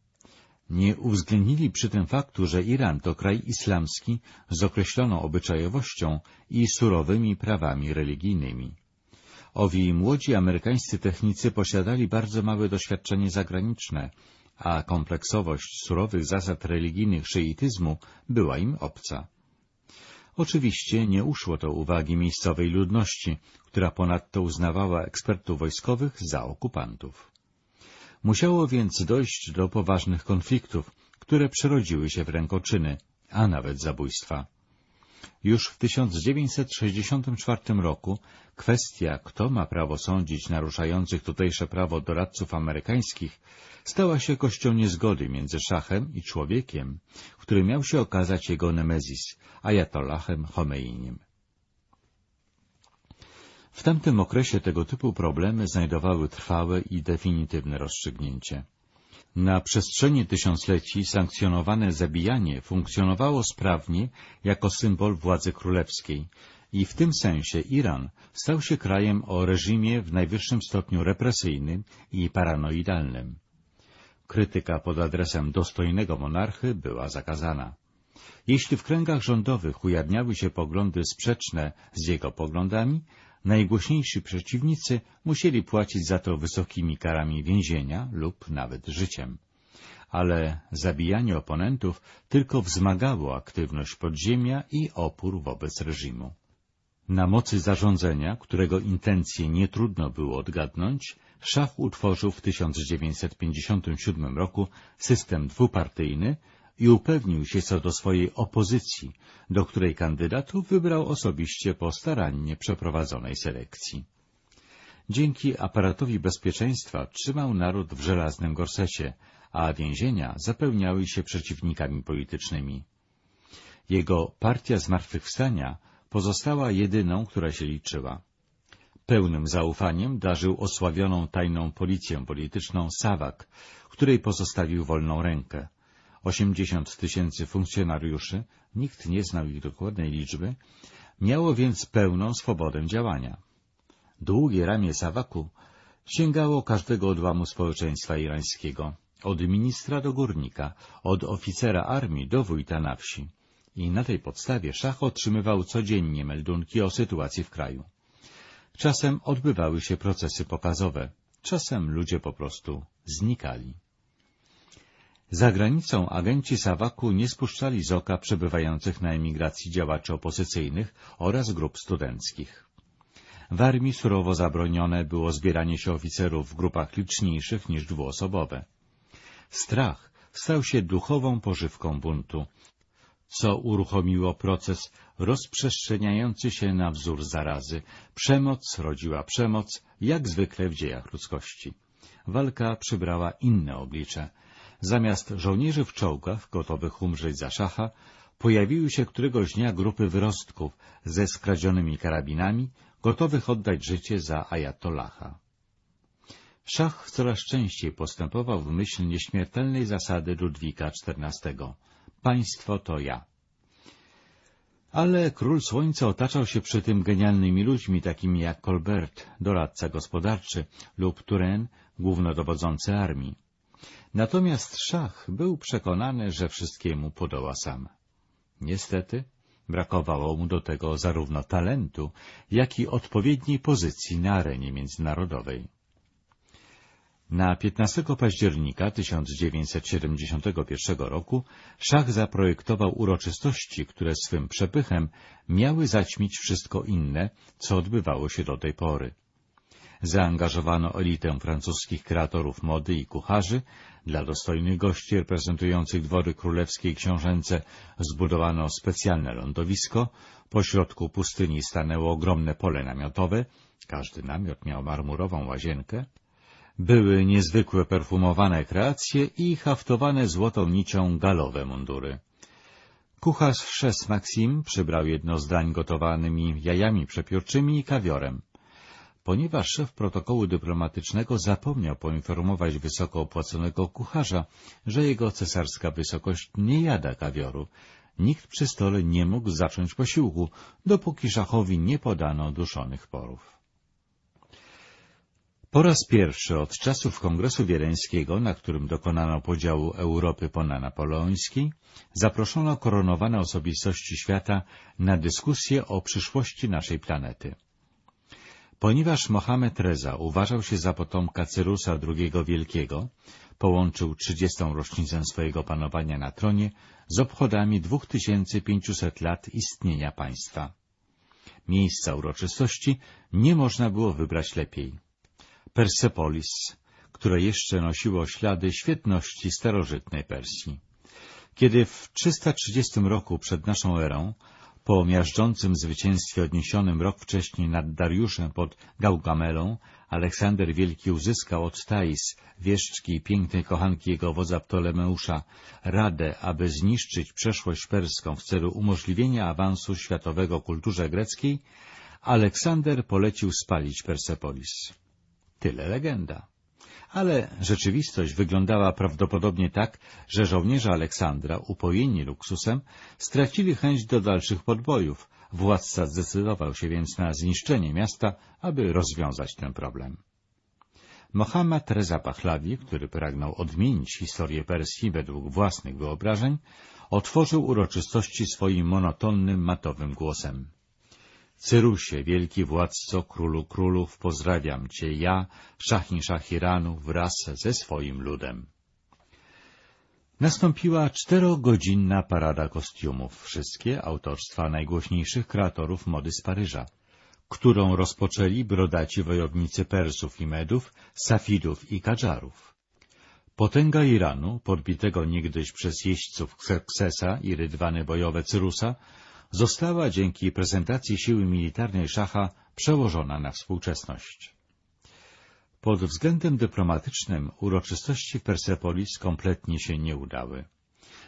Nie uwzględnili przy tym faktu, że Iran to kraj islamski z określoną obyczajowością i surowymi prawami religijnymi. Owi młodzi amerykańscy technicy posiadali bardzo małe doświadczenie zagraniczne, a kompleksowość surowych zasad religijnych szyityzmu była im obca. Oczywiście nie uszło to uwagi miejscowej ludności, która ponadto uznawała ekspertów wojskowych za okupantów. Musiało więc dojść do poważnych konfliktów, które przerodziły się w rękoczyny, a nawet zabójstwa. Już w 1964 roku kwestia, kto ma prawo sądzić naruszających tutejsze prawo doradców amerykańskich, stała się kością niezgody między szachem i człowiekiem, który miał się okazać jego nemezis, ajatollahem Chomeinim. W tamtym okresie tego typu problemy znajdowały trwałe i definitywne rozstrzygnięcie. Na przestrzeni tysiącleci sankcjonowane zabijanie funkcjonowało sprawnie jako symbol władzy królewskiej i w tym sensie Iran stał się krajem o reżimie w najwyższym stopniu represyjnym i paranoidalnym. Krytyka pod adresem dostojnego monarchy była zakazana. Jeśli w kręgach rządowych ujawniały się poglądy sprzeczne z jego poglądami, najgłośniejsi przeciwnicy musieli płacić za to wysokimi karami więzienia lub nawet życiem. Ale zabijanie oponentów tylko wzmagało aktywność podziemia i opór wobec reżimu. Na mocy zarządzenia, którego intencje nie trudno było odgadnąć, Szach utworzył w 1957 roku system dwupartyjny i upewnił się co do swojej opozycji, do której kandydatów wybrał osobiście po starannie przeprowadzonej selekcji. Dzięki aparatowi bezpieczeństwa trzymał naród w żelaznym gorsecie, a więzienia zapełniały się przeciwnikami politycznymi. Jego partia zmartwychwstania pozostała jedyną, która się liczyła. Pełnym zaufaniem darzył osławioną tajną policję polityczną Sawak, której pozostawił wolną rękę. 80 tysięcy funkcjonariuszy, nikt nie znał ich dokładnej liczby, miało więc pełną swobodę działania. Długie ramię Sawaku sięgało każdego odłamu społeczeństwa irańskiego, od ministra do górnika, od oficera armii do wójta na wsi. I na tej podstawie szach otrzymywał codziennie meldunki o sytuacji w kraju. Czasem odbywały się procesy pokazowe, czasem ludzie po prostu znikali. Za granicą agenci Sawaku nie spuszczali z oka przebywających na emigracji działaczy opozycyjnych oraz grup studenckich. W armii surowo zabronione było zbieranie się oficerów w grupach liczniejszych niż dwuosobowe. Strach stał się duchową pożywką buntu, co uruchomiło proces rozprzestrzeniający się na wzór zarazy. Przemoc rodziła przemoc, jak zwykle w dziejach ludzkości. Walka przybrała inne oblicze. Zamiast żołnierzy w czołgach, gotowych umrzeć za szacha, pojawiły się któregoś dnia grupy wyrostków ze skradzionymi karabinami, gotowych oddać życie za ajatollaha. Szach coraz częściej postępował w myśl nieśmiertelnej zasady Ludwika XIV. Państwo to ja. Ale król słońca otaczał się przy tym genialnymi ludźmi, takimi jak Colbert, doradca gospodarczy, lub Turenne, głównodowodzący armii. Natomiast szach był przekonany, że wszystkiemu podoła sam. Niestety brakowało mu do tego zarówno talentu, jak i odpowiedniej pozycji na arenie międzynarodowej. Na 15 października 1971 roku Szach zaprojektował uroczystości, które swym przepychem miały zaćmić wszystko inne, co odbywało się do tej pory. Zaangażowano elitę francuskich kreatorów mody i kucharzy, dla dostojnych gości reprezentujących dwory królewskie i książęce zbudowano specjalne lądowisko, po środku pustyni stanęło ogromne pole namiotowe, każdy namiot miał marmurową łazienkę, były niezwykłe perfumowane kreacje i haftowane złotą nicią galowe mundury. Kucharz Szes Maxim przybrał jedno z dań gotowanymi jajami przepiórczymi i kawiorem. Ponieważ szef protokołu dyplomatycznego zapomniał poinformować wysoko opłaconego kucharza, że jego cesarska wysokość nie jada kawioru, nikt przy stole nie mógł zacząć posiłku, dopóki szachowi nie podano duszonych porów. Po raz pierwszy od czasów Kongresu Wiedeńskiego, na którym dokonano podziału Europy po napoleońskiej, zaproszono koronowane osobistości świata na dyskusję o przyszłości naszej planety. Ponieważ Mohamed Reza uważał się za potomka Cyrusa II Wielkiego, połączył 30. rocznicę swojego panowania na tronie z obchodami 2500 lat istnienia państwa. Miejsca uroczystości nie można było wybrać lepiej. Persepolis, które jeszcze nosiło ślady świetności starożytnej Persji. Kiedy w 330 roku przed naszą erą, po miażdżącym zwycięstwie odniesionym rok wcześniej nad Dariuszem pod Gaugamelą, Aleksander Wielki uzyskał od Thais, wieszczki i pięknej kochanki jego wodza Ptolemeusza, radę, aby zniszczyć przeszłość perską w celu umożliwienia awansu światowego kulturze greckiej, Aleksander polecił spalić Persepolis. Tyle legenda. Ale rzeczywistość wyglądała prawdopodobnie tak, że żołnierze Aleksandra, upojeni luksusem, stracili chęć do dalszych podbojów. Władca zdecydował się więc na zniszczenie miasta, aby rozwiązać ten problem. Mohammad Reza Pahlavi, który pragnął odmienić historię Persji według własnych wyobrażeń, otworzył uroczystości swoim monotonnym, matowym głosem. Cyrusie, wielki władco, królu królów, pozdrawiam cię ja, Szachin Szachiranu, wraz ze swoim ludem. Nastąpiła czterogodzinna parada kostiumów, wszystkie autorstwa najgłośniejszych kreatorów mody z Paryża, którą rozpoczęli brodaci wojownicy Persów i Medów, Safidów i Kadżarów. Potęga Iranu, podbitego niegdyś przez jeźdźców Xerxesa i rydwany bojowe Cyrusa, została dzięki prezentacji siły militarnej szacha przełożona na współczesność. Pod względem dyplomatycznym uroczystości w Persepolis kompletnie się nie udały.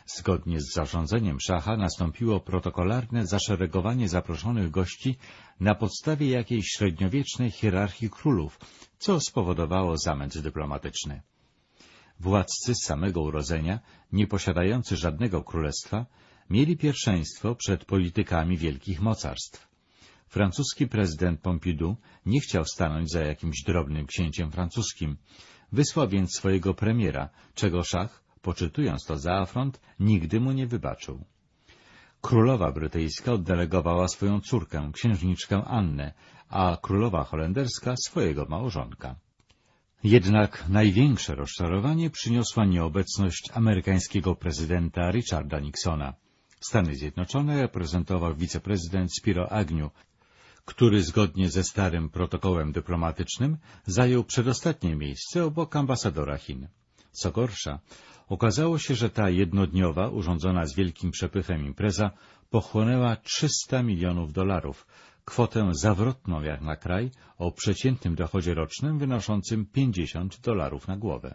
Zgodnie z zarządzeniem szacha nastąpiło protokolarne zaszeregowanie zaproszonych gości na podstawie jakiejś średniowiecznej hierarchii królów, co spowodowało zamęt dyplomatyczny. Władcy z samego urodzenia, nie posiadający żadnego królestwa, mieli pierwszeństwo przed politykami wielkich mocarstw. Francuski prezydent Pompidou nie chciał stanąć za jakimś drobnym księciem francuskim. Wysłał więc swojego premiera, czego szach, poczytując to za afront, nigdy mu nie wybaczył. Królowa brytyjska oddelegowała swoją córkę, księżniczkę Annę, a królowa holenderska swojego małżonka. Jednak największe rozczarowanie przyniosła nieobecność amerykańskiego prezydenta Richarda Nixona. Stany Zjednoczone reprezentował wiceprezydent Spiro Agnew, który zgodnie ze starym protokołem dyplomatycznym zajął przedostatnie miejsce obok ambasadora Chin. Co gorsza, okazało się, że ta jednodniowa, urządzona z wielkim przepychem impreza pochłonęła 300 milionów dolarów, kwotę zawrotną jak na kraj o przeciętnym dochodzie rocznym wynoszącym 50 dolarów na głowę.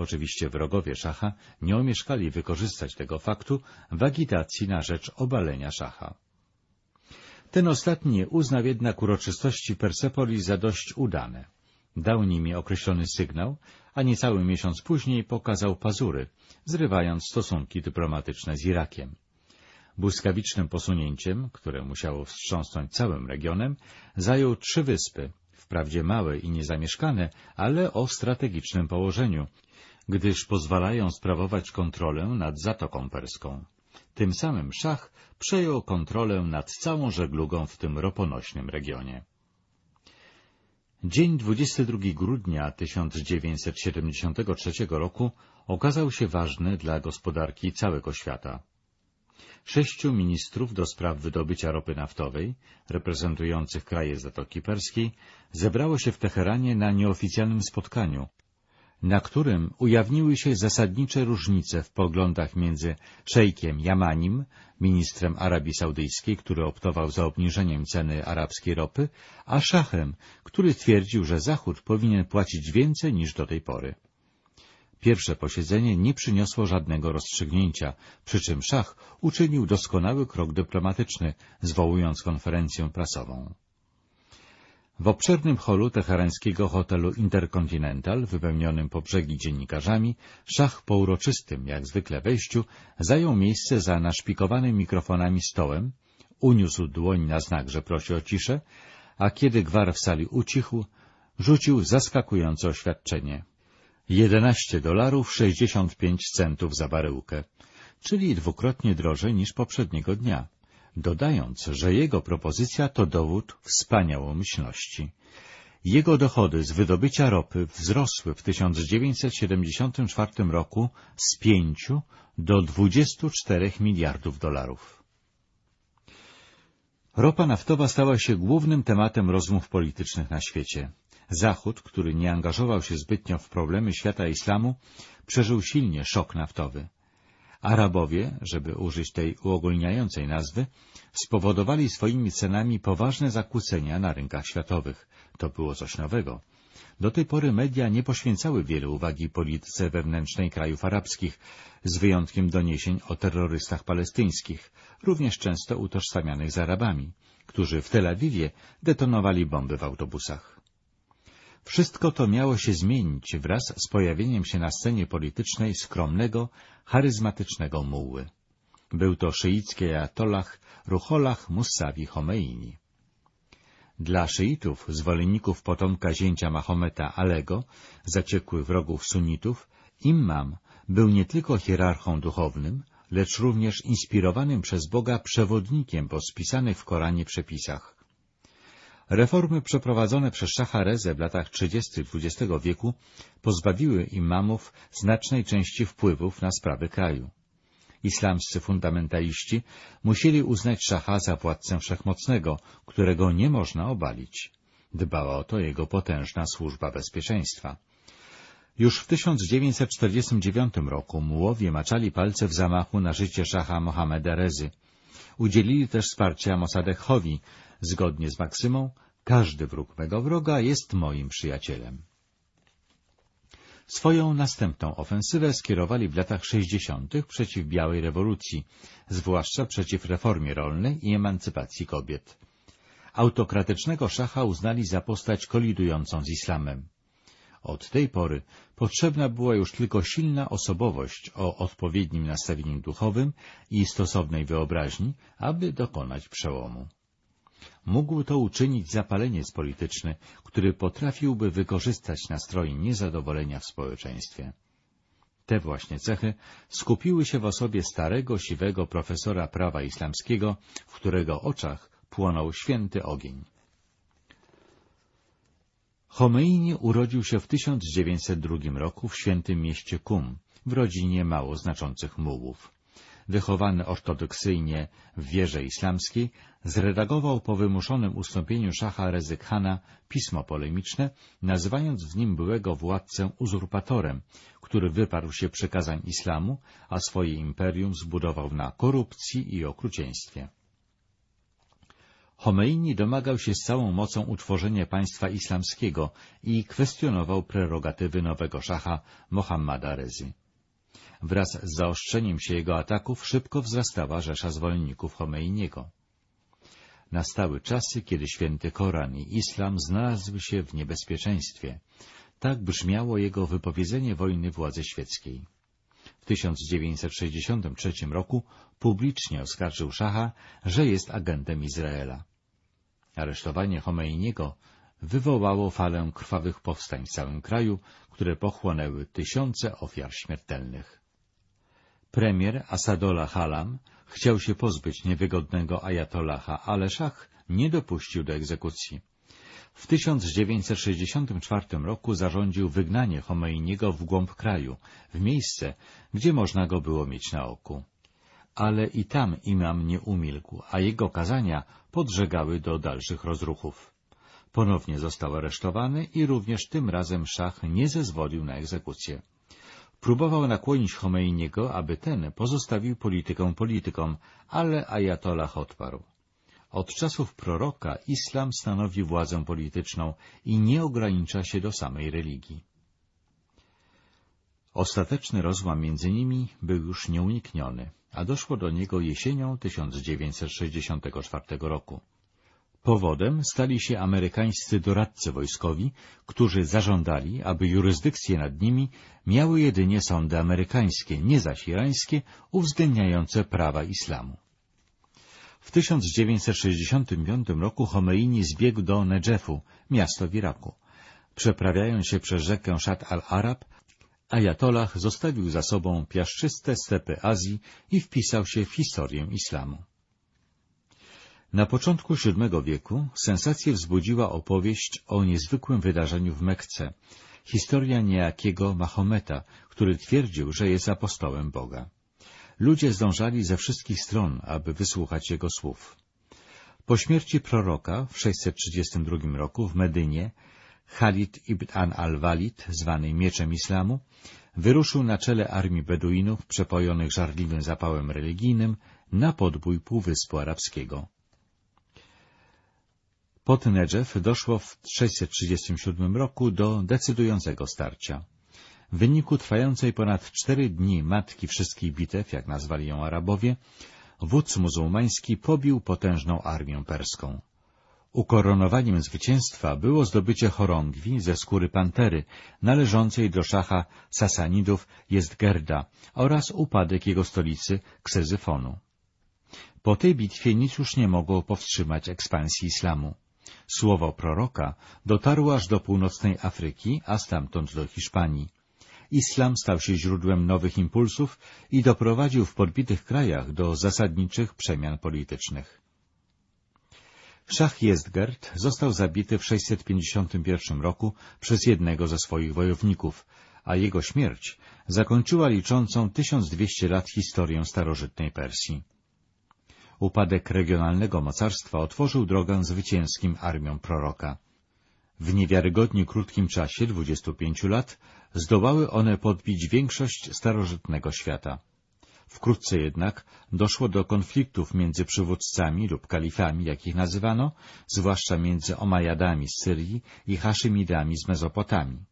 Oczywiście wrogowie szacha nie omieszkali wykorzystać tego faktu w agitacji na rzecz obalenia szacha. Ten ostatni uznał jednak uroczystości Persepolis za dość udane. Dał nimi określony sygnał, a niecały miesiąc później pokazał pazury, zrywając stosunki dyplomatyczne z Irakiem. Błyskawicznym posunięciem, które musiało wstrząsnąć całym regionem, zajął trzy wyspy, wprawdzie małe i niezamieszkane, ale o strategicznym położeniu, gdyż pozwalają sprawować kontrolę nad Zatoką Perską. Tym samym szach przejął kontrolę nad całą żeglugą w tym roponośnym regionie. Dzień 22 grudnia 1973 roku okazał się ważny dla gospodarki całego świata. Sześciu ministrów do spraw wydobycia ropy naftowej, reprezentujących kraje Zatoki Perskiej, zebrało się w Teheranie na nieoficjalnym spotkaniu, na którym ujawniły się zasadnicze różnice w poglądach między szejkiem Jamanim, ministrem Arabii Saudyjskiej, który optował za obniżeniem ceny arabskiej ropy, a szachem, który twierdził, że Zachód powinien płacić więcej niż do tej pory. Pierwsze posiedzenie nie przyniosło żadnego rozstrzygnięcia, przy czym szach uczynił doskonały krok dyplomatyczny, zwołując konferencję prasową. W obszernym holu teherańskiego hotelu Intercontinental, wypełnionym po brzegi dziennikarzami, szach po uroczystym, jak zwykle wejściu, zajął miejsce za naszpikowanym mikrofonami stołem, uniósł dłoń na znak, że prosi o ciszę, a kiedy gwar w sali ucichł, rzucił zaskakujące oświadczenie. 11 dolarów 65 centów za baryłkę, czyli dwukrotnie drożej niż poprzedniego dnia dodając, że jego propozycja to dowód wspaniałomyślności. Jego dochody z wydobycia ropy wzrosły w 1974 roku z 5 do 24 miliardów dolarów. Ropa naftowa stała się głównym tematem rozmów politycznych na świecie. Zachód, który nie angażował się zbytnio w problemy świata islamu, przeżył silnie szok naftowy. Arabowie, żeby użyć tej uogólniającej nazwy, spowodowali swoimi cenami poważne zakłócenia na rynkach światowych. To było coś nowego. Do tej pory media nie poświęcały wiele uwagi polityce wewnętrznej krajów arabskich, z wyjątkiem doniesień o terrorystach palestyńskich, również często utożsamianych z Arabami, którzy w Tel Awiwie detonowali bomby w autobusach. Wszystko to miało się zmienić wraz z pojawieniem się na scenie politycznej skromnego, charyzmatycznego muły. Był to szyicki ajatollah Ruhollah Musawi Homeini. Dla szyitów, zwolenników potomka zięcia Mahometa Alego, zaciekłych wrogów sunnitów, imam był nie tylko hierarchą duchownym, lecz również inspirowanym przez Boga przewodnikiem po spisanych w Koranie przepisach. Reformy przeprowadzone przez Szacha Rezę w latach 30. XX wieku pozbawiły imamów znacznej części wpływów na sprawy kraju. Islamscy fundamentaliści musieli uznać Szacha za władcę wszechmocnego, którego nie można obalić. Dbała o to jego potężna służba bezpieczeństwa. Już w 1949 roku mułowie maczali palce w zamachu na życie szacha Mohameda Rezy. Udzielili też wsparcia Mossadekowi, zgodnie z maksymą każdy wróg mego wroga jest moim przyjacielem. Swoją następną ofensywę skierowali w latach 60. przeciw białej rewolucji, zwłaszcza przeciw reformie rolnej i emancypacji kobiet. Autokratycznego szacha uznali za postać kolidującą z islamem. Od tej pory potrzebna była już tylko silna osobowość o odpowiednim nastawieniu duchowym i stosownej wyobraźni, aby dokonać przełomu. Mógł to uczynić zapaleniec polityczny, który potrafiłby wykorzystać nastroje niezadowolenia w społeczeństwie. Te właśnie cechy skupiły się w osobie starego, siwego profesora prawa islamskiego, w którego oczach płonął święty ogień. Chomeini urodził się w 1902 roku w świętym mieście Kum, w rodzinie mało znaczących mułów. Wychowany ortodoksyjnie w wierze islamskiej, zredagował po wymuszonym ustąpieniu szacha Rezykhana pismo polemiczne, nazywając w nim byłego władcę uzurpatorem, który wyparł się przykazań islamu, a swoje imperium zbudował na korupcji i okrucieństwie. Homeini domagał się z całą mocą utworzenia państwa islamskiego i kwestionował prerogatywy nowego szacha Mohammada Rezy. Wraz z zaostrzeniem się jego ataków szybko wzrastała rzesza zwolenników Homeiniego. Nastały czasy, kiedy święty Koran i Islam znalazły się w niebezpieczeństwie. Tak brzmiało jego wypowiedzenie wojny władzy świeckiej. W 1963 roku publicznie oskarżył szacha, że jest agentem Izraela. Aresztowanie Homeiniego wywołało falę krwawych powstań w całym kraju, które pochłonęły tysiące ofiar śmiertelnych. Premier Asadollah Halam chciał się pozbyć niewygodnego ajatollaha, ale szach nie dopuścił do egzekucji. W 1964 roku zarządził wygnanie Homeiniego w głąb kraju, w miejsce, gdzie można go było mieć na oku ale i tam imam nie umilkł, a jego kazania podżegały do dalszych rozruchów. Ponownie został aresztowany i również tym razem szach nie zezwolił na egzekucję. Próbował nakłonić Chomeiniego, aby ten pozostawił politykę politykom, ale Ajatollah odparł. Od czasów proroka islam stanowi władzę polityczną i nie ogranicza się do samej religii. Ostateczny rozłam między nimi był już nieunikniony a doszło do niego jesienią 1964 roku. Powodem stali się amerykańscy doradcy wojskowi, którzy zażądali, aby jurysdykcję nad nimi miały jedynie sądy amerykańskie, nie zaś irańskie, uwzględniające prawa islamu. W 1965 roku Homeini zbiegł do Negefu, miasto w Iraku. Przeprawiając się przez rzekę Szat al-Arab, Ajatollah zostawił za sobą piaszczyste stepy Azji i wpisał się w historię islamu. Na początku VII wieku sensację wzbudziła opowieść o niezwykłym wydarzeniu w Mekce, historia niejakiego Mahometa, który twierdził, że jest apostołem Boga. Ludzie zdążali ze wszystkich stron, aby wysłuchać jego słów. Po śmierci proroka w 632 roku w Medynie Khalid ibn al-Walid, zwany Mieczem Islamu, wyruszył na czele armii Beduinów przepojonych żarliwym zapałem religijnym na podbój Półwyspu Arabskiego. Pod Nedżew doszło w 637 roku do decydującego starcia. W wyniku trwającej ponad cztery dni matki wszystkich bitew, jak nazwali ją Arabowie, wódz muzułmański pobił potężną armię perską. Ukoronowaniem zwycięstwa było zdobycie chorągwi ze skóry pantery należącej do szacha Sasanidów Gerda oraz upadek jego stolicy Ksezyfonu. Po tej bitwie nic już nie mogło powstrzymać ekspansji islamu. Słowo proroka dotarło aż do północnej Afryki, a stamtąd do Hiszpanii. islam stał się źródłem nowych impulsów i doprowadził w podbitych krajach do zasadniczych przemian politycznych. Szach Jezdgerd został zabity w 651 roku przez jednego ze swoich wojowników, a jego śmierć zakończyła liczącą 1200 lat historię starożytnej Persji. Upadek regionalnego mocarstwa otworzył drogę zwycięskim armiom proroka. W niewiarygodnie krótkim czasie, 25 lat, zdołały one podbić większość starożytnego świata. Wkrótce jednak doszło do konfliktów między przywódcami lub kalifami, jak ich nazywano, zwłaszcza między Omajadami z Syrii i Haszymidami z Mezopotamii.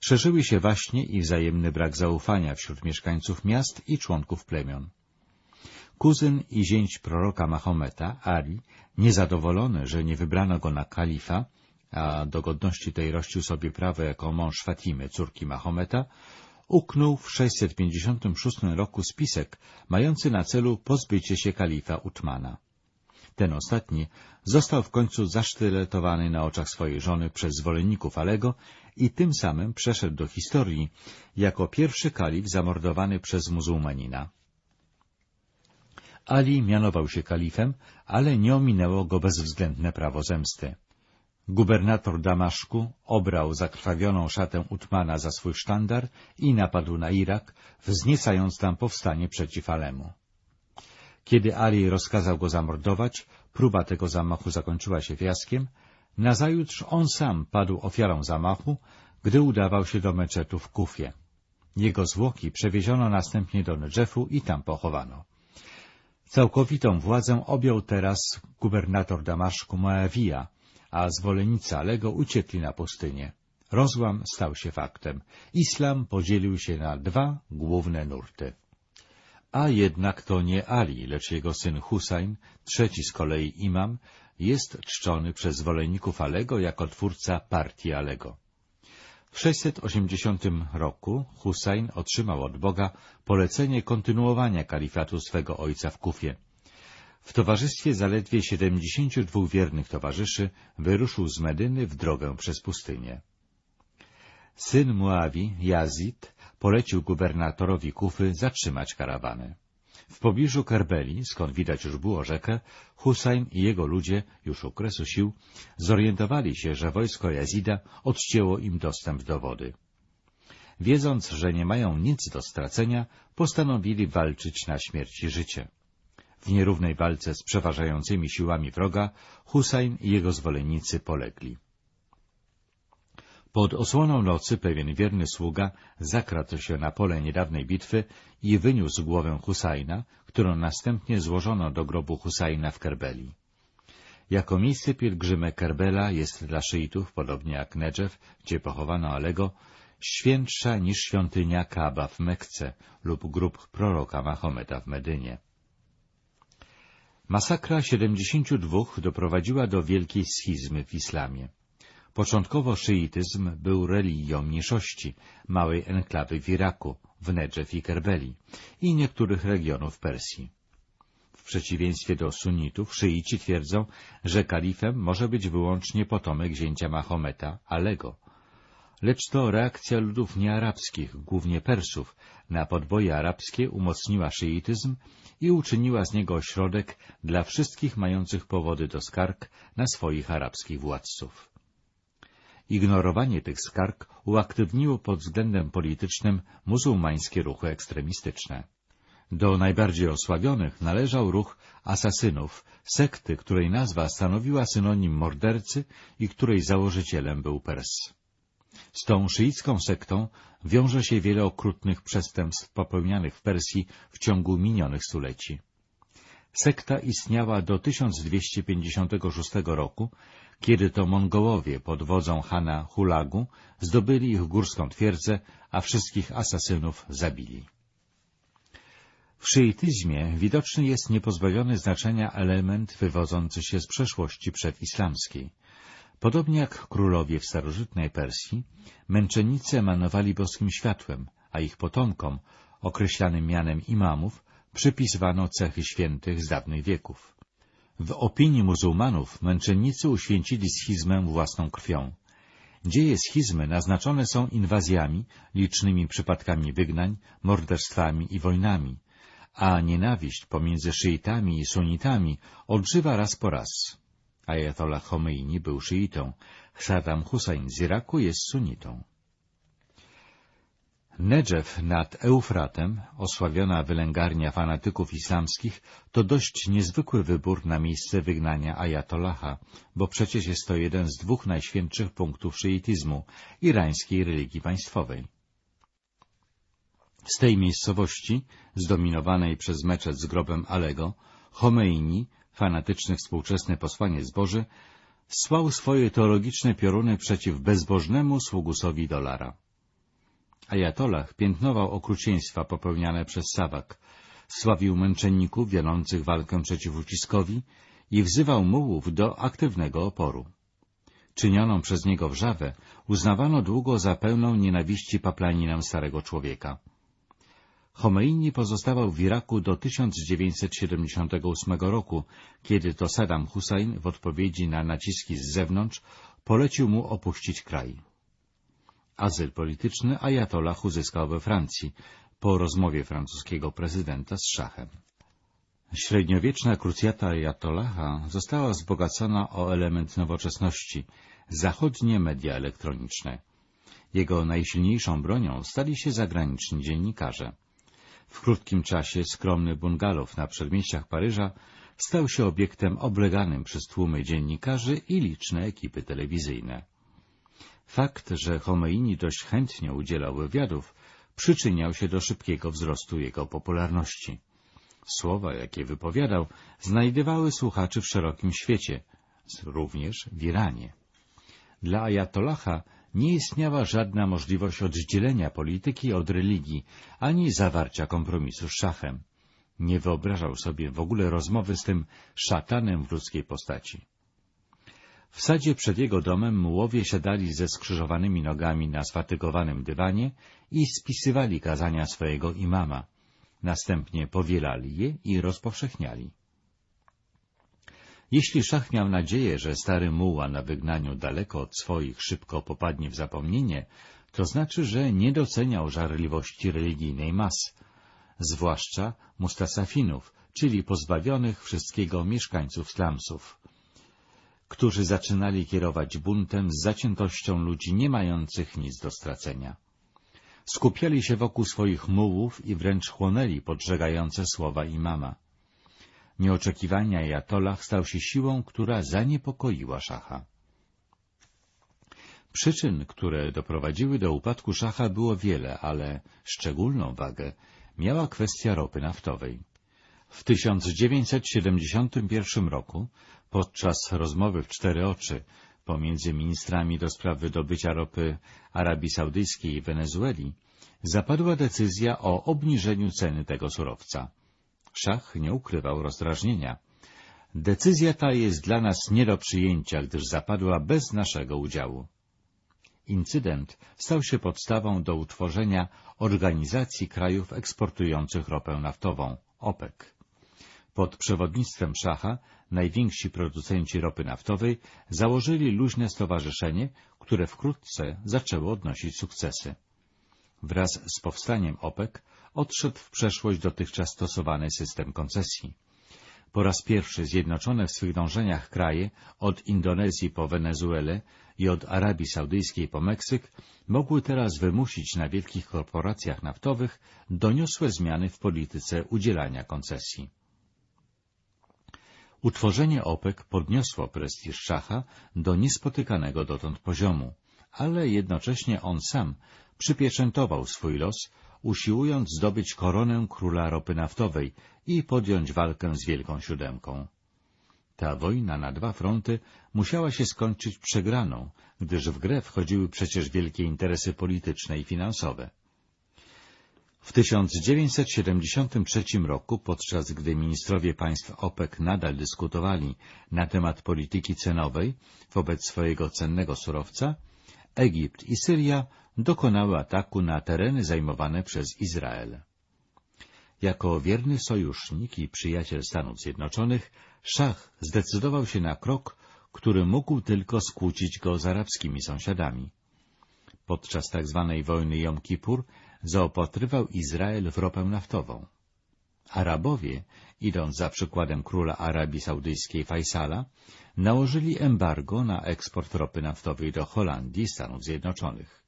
Szerzyły się właśnie i wzajemny brak zaufania wśród mieszkańców miast i członków plemion. Kuzyn i zięć proroka Mahometa, Ali, niezadowolony, że nie wybrano go na kalifa, a do godności tej rościł sobie prawo jako mąż Fatimy, córki Mahometa, uknął w 656 roku spisek mający na celu pozbycie się kalifa Utmana. Ten ostatni został w końcu zasztyletowany na oczach swojej żony przez zwolenników Alego i tym samym przeszedł do historii jako pierwszy kalif zamordowany przez muzułmanina. Ali mianował się kalifem, ale nie ominęło go bezwzględne prawo zemsty. Gubernator Damaszku obrał zakrwawioną szatę Utmana za swój sztandar i napadł na Irak, wzniecając tam powstanie przeciw Alemu. Kiedy Ali rozkazał go zamordować, próba tego zamachu zakończyła się fiaskiem, nazajutrz on sam padł ofiarą zamachu, gdy udawał się do meczetu w Kufie. Jego zwłoki przewieziono następnie do Nedżefu i tam pochowano. Całkowitą władzę objął teraz gubernator Damaszku Moawija, a zwolennicy Alego uciekli na pustynię. Rozłam stał się faktem. Islam podzielił się na dwa główne nurty. A jednak to nie Ali, lecz jego syn Husayn, trzeci z kolei imam, jest czczony przez zwolenników Alego jako twórca partii Alego. W 680 roku Husayn otrzymał od Boga polecenie kontynuowania kalifatu swego ojca w Kufie. W towarzystwie zaledwie 72 wiernych towarzyszy wyruszył z Medyny w drogę przez pustynię. Syn Muawi, Yazid, polecił gubernatorowi Kufy zatrzymać karawany. W pobliżu Kerbeli, skąd widać już było rzekę, Husayn i jego ludzie, już u kresu sił, zorientowali się, że wojsko Jazida odcięło im dostęp do wody. Wiedząc, że nie mają nic do stracenia, postanowili walczyć na śmierć i życie. W nierównej walce z przeważającymi siłami wroga Husayn i jego zwolennicy polegli. Pod osłoną nocy pewien wierny sługa zakradł się na pole niedawnej bitwy i wyniósł głowę Husajna, którą następnie złożono do grobu Husajna w Kerbeli. Jako miejsce pielgrzyme Kerbela jest dla szyitów, podobnie jak Nedżew, gdzie pochowano Alego, świętsza niż świątynia Kaaba w Mekce lub grób proroka Mahometa w Medynie. Masakra 72 doprowadziła do wielkiej schizmy w islamie. Początkowo szyityzm był religią mniejszości małej enklawy w Iraku, w Nedżef i Kerbeli i niektórych regionów Persji. W przeciwieństwie do sunnitów, szyici twierdzą, że kalifem może być wyłącznie potomek zięcia Mahometa, Alego. Lecz to reakcja ludów niearabskich, głównie Persów, na podboje arabskie umocniła szyityzm i uczyniła z niego ośrodek dla wszystkich mających powody do skarg na swoich arabskich władców. Ignorowanie tych skarg uaktywniło pod względem politycznym muzułmańskie ruchy ekstremistyczne. Do najbardziej osławionych należał ruch asasynów, sekty, której nazwa stanowiła synonim mordercy i której założycielem był Pers. Z tą szyicką sektą wiąże się wiele okrutnych przestępstw popełnianych w Persji w ciągu minionych stuleci. Sekta istniała do 1256 roku, kiedy to Mongołowie pod wodzą Hana Hulagu zdobyli ich górską twierdzę, a wszystkich asasynów zabili. W szyityzmie widoczny jest niepozbawiony znaczenia element wywodzący się z przeszłości przedislamskiej. Podobnie jak królowie w starożytnej Persji, męczennicy emanowali boskim światłem, a ich potomkom, określanym mianem imamów, przypisywano cechy świętych z dawnych wieków. W opinii muzułmanów męczennicy uświęcili schizmę własną krwią. Dzieje schizmy naznaczone są inwazjami, licznymi przypadkami wygnań, morderstwami i wojnami, a nienawiść pomiędzy szyitami i sunitami odżywa raz po raz. Ayatollah Khomeini był szyitą, Saddam Hussein z Iraku jest sunitą. Nedżew nad Eufratem, osławiona wylęgarnia fanatyków islamskich, to dość niezwykły wybór na miejsce wygnania Ayatollaha, bo przecież jest to jeden z dwóch najświętszych punktów szyityzmu, irańskiej religii państwowej. Z tej miejscowości, zdominowanej przez meczet z grobem Alego, Homeini, fanatyczny współczesny posłaniec Boży, słał swoje teologiczne pioruny przeciw bezbożnemu sługusowi dolara. Ajatollah piętnował okrucieństwa popełniane przez Sawak, sławił męczenników wiodących walkę przeciw uciskowi i wzywał mułów do aktywnego oporu. Czynioną przez niego wrzawę uznawano długo za pełną nienawiści paplaninę starego człowieka. Chomeini pozostawał w Iraku do 1978 roku, kiedy to Saddam Hussein w odpowiedzi na naciski z zewnątrz polecił mu opuścić kraj. Azyl polityczny Ayatollah uzyskał we Francji po rozmowie francuskiego prezydenta z szachem. Średniowieczna krucjata Ayatollaha została wzbogacona o element nowoczesności — zachodnie media elektroniczne. Jego najsilniejszą bronią stali się zagraniczni dziennikarze. W krótkim czasie skromny bungalow na przedmieściach Paryża stał się obiektem obleganym przez tłumy dziennikarzy i liczne ekipy telewizyjne. Fakt, że Homeini dość chętnie udzielał wywiadów, przyczyniał się do szybkiego wzrostu jego popularności. Słowa, jakie wypowiadał, znajdowały słuchaczy w szerokim świecie, również w Iranie. Dla Ayatollaha nie istniała żadna możliwość oddzielenia polityki od religii, ani zawarcia kompromisu z szachem. Nie wyobrażał sobie w ogóle rozmowy z tym szatanem w ludzkiej postaci. W sadzie przed jego domem mułowie siadali ze skrzyżowanymi nogami na sfatygowanym dywanie i spisywali kazania swojego imama. Następnie powielali je i rozpowszechniali. Jeśli szach miał nadzieję, że stary muła na wygnaniu daleko od swoich szybko popadnie w zapomnienie, to znaczy, że nie doceniał żarliwości religijnej mas, zwłaszcza mustasafinów, czyli pozbawionych wszystkiego mieszkańców slumsów którzy zaczynali kierować buntem z zaciętością ludzi nie mających nic do stracenia. Skupiali się wokół swoich mułów i wręcz chłonęli podżegające słowa imama. Nieoczekiwania Jatolach stał się siłą, która zaniepokoiła szacha. Przyczyn, które doprowadziły do upadku szacha było wiele, ale szczególną wagę miała kwestia ropy naftowej. W 1971 roku Podczas rozmowy w cztery oczy pomiędzy ministrami do spraw wydobycia ropy Arabii Saudyjskiej i Wenezueli zapadła decyzja o obniżeniu ceny tego surowca. Szach nie ukrywał rozdrażnienia. Decyzja ta jest dla nas nie do przyjęcia, gdyż zapadła bez naszego udziału. Incydent stał się podstawą do utworzenia Organizacji Krajów Eksportujących Ropę Naftową, OPEC. Pod przewodnictwem Szacha najwięksi producenci ropy naftowej założyli luźne stowarzyszenie, które wkrótce zaczęło odnosić sukcesy. Wraz z powstaniem OPEC odszedł w przeszłość dotychczas stosowany system koncesji. Po raz pierwszy zjednoczone w swych dążeniach kraje, od Indonezji po Wenezuelę i od Arabii Saudyjskiej po Meksyk, mogły teraz wymusić na wielkich korporacjach naftowych doniosłe zmiany w polityce udzielania koncesji. Utworzenie OPEC podniosło prestiż szacha do niespotykanego dotąd poziomu, ale jednocześnie on sam przypieczętował swój los, usiłując zdobyć koronę króla ropy naftowej i podjąć walkę z Wielką Siódemką. Ta wojna na dwa fronty musiała się skończyć przegraną, gdyż w grę wchodziły przecież wielkie interesy polityczne i finansowe. W 1973 roku, podczas gdy ministrowie państw OPEC nadal dyskutowali na temat polityki cenowej wobec swojego cennego surowca, Egipt i Syria dokonały ataku na tereny zajmowane przez Izrael. Jako wierny sojusznik i przyjaciel Stanów Zjednoczonych, Szach zdecydował się na krok, który mógł tylko skłócić go z arabskimi sąsiadami. Podczas tzw. Tak wojny Jom Kippur zaopatrywał Izrael w ropę naftową. Arabowie, idąc za przykładem króla Arabii Saudyjskiej Faisala, nałożyli embargo na eksport ropy naftowej do Holandii i Stanów Zjednoczonych.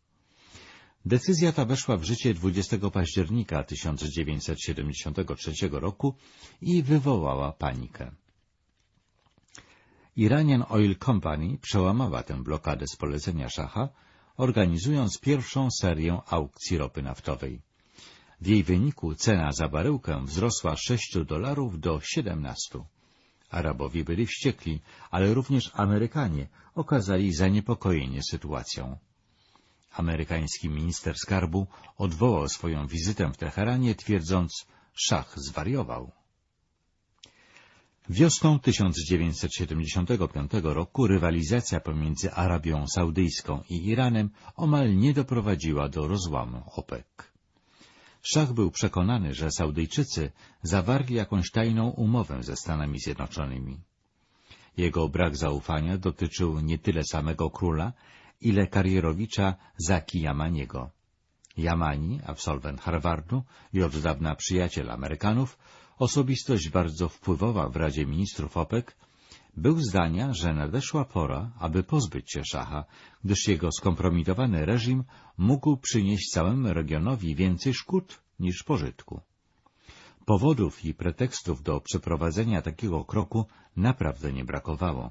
Decyzja ta weszła w życie 20 października 1973 roku i wywołała panikę. Iranian Oil Company przełamała tę blokadę z polecenia szacha, organizując pierwszą serię aukcji ropy naftowej. W jej wyniku cena za baryłkę wzrosła z 6 dolarów do 17. Arabowie byli wściekli, ale również Amerykanie okazali zaniepokojenie sytuacją. Amerykański minister skarbu odwołał swoją wizytę w Teheranie, twierdząc, szach zwariował. Wiosną 1975 roku rywalizacja pomiędzy Arabią Saudyjską i Iranem omal nie doprowadziła do rozłamu OPEC. Szach był przekonany, że Saudyjczycy zawarli jakąś tajną umowę ze Stanami Zjednoczonymi. Jego brak zaufania dotyczył nie tyle samego króla, ile karierowicza Zaki Yamaniego. Yamani, absolwent Harvardu i od dawna przyjaciel Amerykanów, osobistość bardzo wpływowa w Radzie Ministrów OPEC, był zdania, że nadeszła pora, aby pozbyć się szacha, gdyż jego skompromitowany reżim mógł przynieść całemu regionowi więcej szkód niż pożytku. Powodów i pretekstów do przeprowadzenia takiego kroku naprawdę nie brakowało.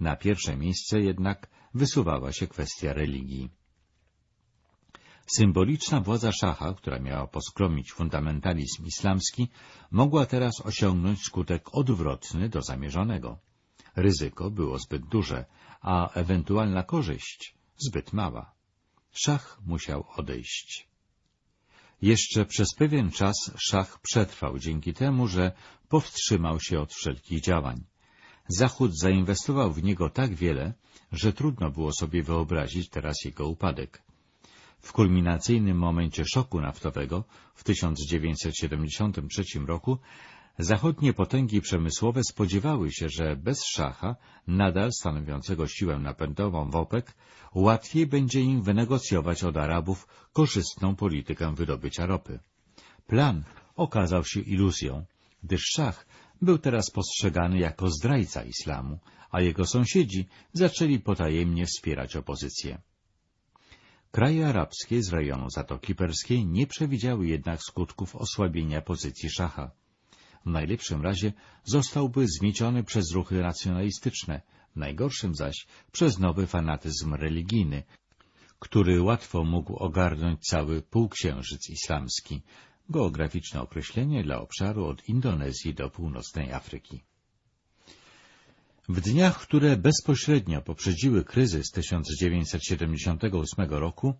Na pierwsze miejsce jednak wysuwała się kwestia religii. Symboliczna władza szacha, która miała poskromić fundamentalizm islamski, mogła teraz osiągnąć skutek odwrotny do zamierzonego. Ryzyko było zbyt duże, a ewentualna korzyść zbyt mała. Szach musiał odejść. Jeszcze przez pewien czas szach przetrwał dzięki temu, że powstrzymał się od wszelkich działań. Zachód zainwestował w niego tak wiele, że trudno było sobie wyobrazić teraz jego upadek. W kulminacyjnym momencie szoku naftowego w 1973 roku zachodnie potęgi przemysłowe spodziewały się, że bez szacha, nadal stanowiącego siłę napędową w OPEC, łatwiej będzie im wynegocjować od Arabów korzystną politykę wydobycia ropy. Plan okazał się iluzją, gdyż szach był teraz postrzegany jako zdrajca islamu, a jego sąsiedzi zaczęli potajemnie wspierać opozycję. Kraje arabskie z rejonu Zatoki Perskiej nie przewidziały jednak skutków osłabienia pozycji szacha. W najlepszym razie zostałby zmieciony przez ruchy nacjonalistyczne, w najgorszym zaś przez nowy fanatyzm religijny, który łatwo mógł ogarnąć cały półksiężyc islamski, geograficzne określenie dla obszaru od Indonezji do północnej Afryki. W dniach, które bezpośrednio poprzedziły kryzys 1978 roku,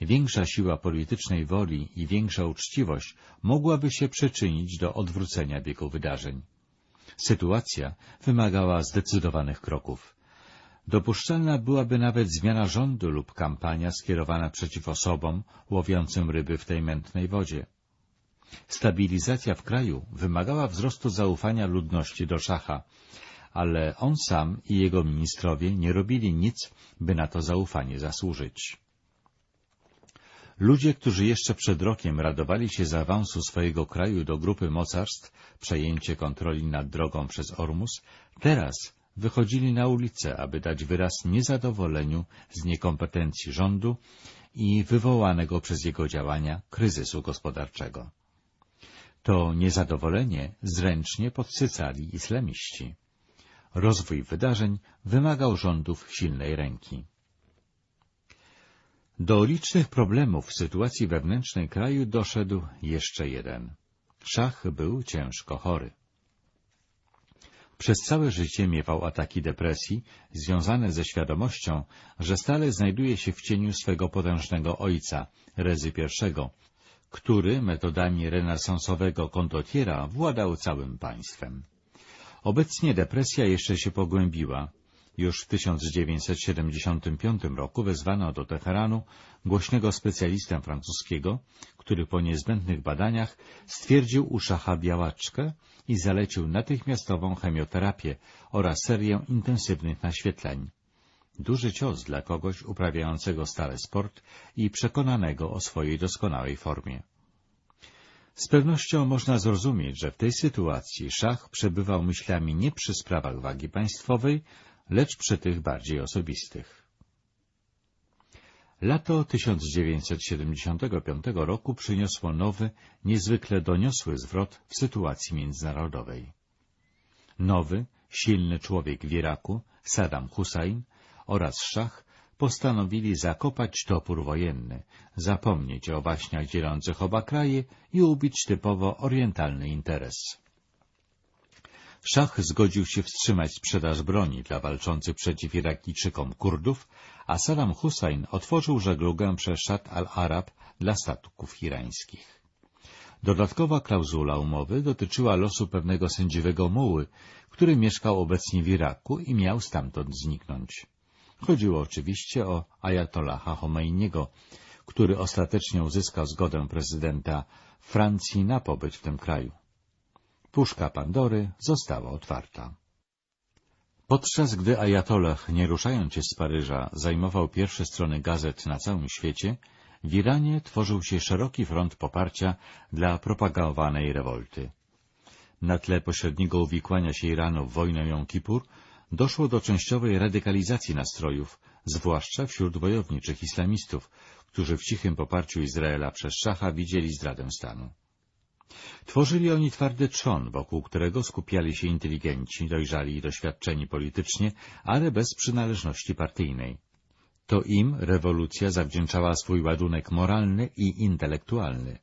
większa siła politycznej woli i większa uczciwość mogłaby się przyczynić do odwrócenia biegu wydarzeń. Sytuacja wymagała zdecydowanych kroków. Dopuszczalna byłaby nawet zmiana rządu lub kampania skierowana przeciw osobom łowiącym ryby w tej mętnej wodzie. Stabilizacja w kraju wymagała wzrostu zaufania ludności do szacha, ale on sam i jego ministrowie nie robili nic, by na to zaufanie zasłużyć. Ludzie, którzy jeszcze przed rokiem radowali się z awansu swojego kraju do grupy mocarstw, przejęcie kontroli nad drogą przez Ormus, teraz wychodzili na ulicę, aby dać wyraz niezadowoleniu z niekompetencji rządu i wywołanego przez jego działania kryzysu gospodarczego. To niezadowolenie zręcznie podsycali islamiści. Rozwój wydarzeń wymagał rządów silnej ręki. Do licznych problemów w sytuacji wewnętrznej kraju doszedł jeszcze jeden. Szach był ciężko chory. Przez całe życie miewał ataki depresji, związane ze świadomością, że stale znajduje się w cieniu swego potężnego ojca, Rezy I, który metodami renesansowego kondotiera władał całym państwem. Obecnie depresja jeszcze się pogłębiła. Już w 1975 roku wezwano do Teheranu głośnego specjalistę francuskiego, który po niezbędnych badaniach stwierdził u szacha białaczkę i zalecił natychmiastową chemioterapię oraz serię intensywnych naświetleń. Duży cios dla kogoś uprawiającego stale sport i przekonanego o swojej doskonałej formie. Z pewnością można zrozumieć, że w tej sytuacji szach przebywał myślami nie przy sprawach wagi państwowej, lecz przy tych bardziej osobistych. Lato 1975 roku przyniosło nowy, niezwykle doniosły zwrot w sytuacji międzynarodowej. Nowy, silny człowiek w Iraku, Saddam Hussein oraz Szach postanowili zakopać topór wojenny, zapomnieć o waśniach dzielących oba kraje i ubić typowo orientalny interes. Szach zgodził się wstrzymać sprzedaż broni dla walczących przeciw Irakijczykom Kurdów, a Saddam Hussein otworzył żeglugę przez Szat al-Arab dla statków irańskich. Dodatkowa klauzula umowy dotyczyła losu pewnego sędziwego muły, który mieszkał obecnie w Iraku i miał stamtąd zniknąć. Chodziło oczywiście o Ayatollaha Khomeiniego, który ostatecznie uzyskał zgodę prezydenta Francji na pobyt w tym kraju. Puszka Pandory została otwarta. Podczas gdy Ajatollah, nie ruszając się z Paryża, zajmował pierwsze strony gazet na całym świecie, w Iranie tworzył się szeroki front poparcia dla propagowanej rewolty. Na tle pośredniego uwikłania się Iranu w wojnę Jom Kippur doszło do częściowej radykalizacji nastrojów, zwłaszcza wśród wojowniczych islamistów, którzy w cichym poparciu Izraela przez szacha widzieli zdradę stanu. Tworzyli oni twardy trzon, wokół którego skupiali się inteligenci, dojrzali i doświadczeni politycznie, ale bez przynależności partyjnej. To im rewolucja zawdzięczała swój ładunek moralny i intelektualny.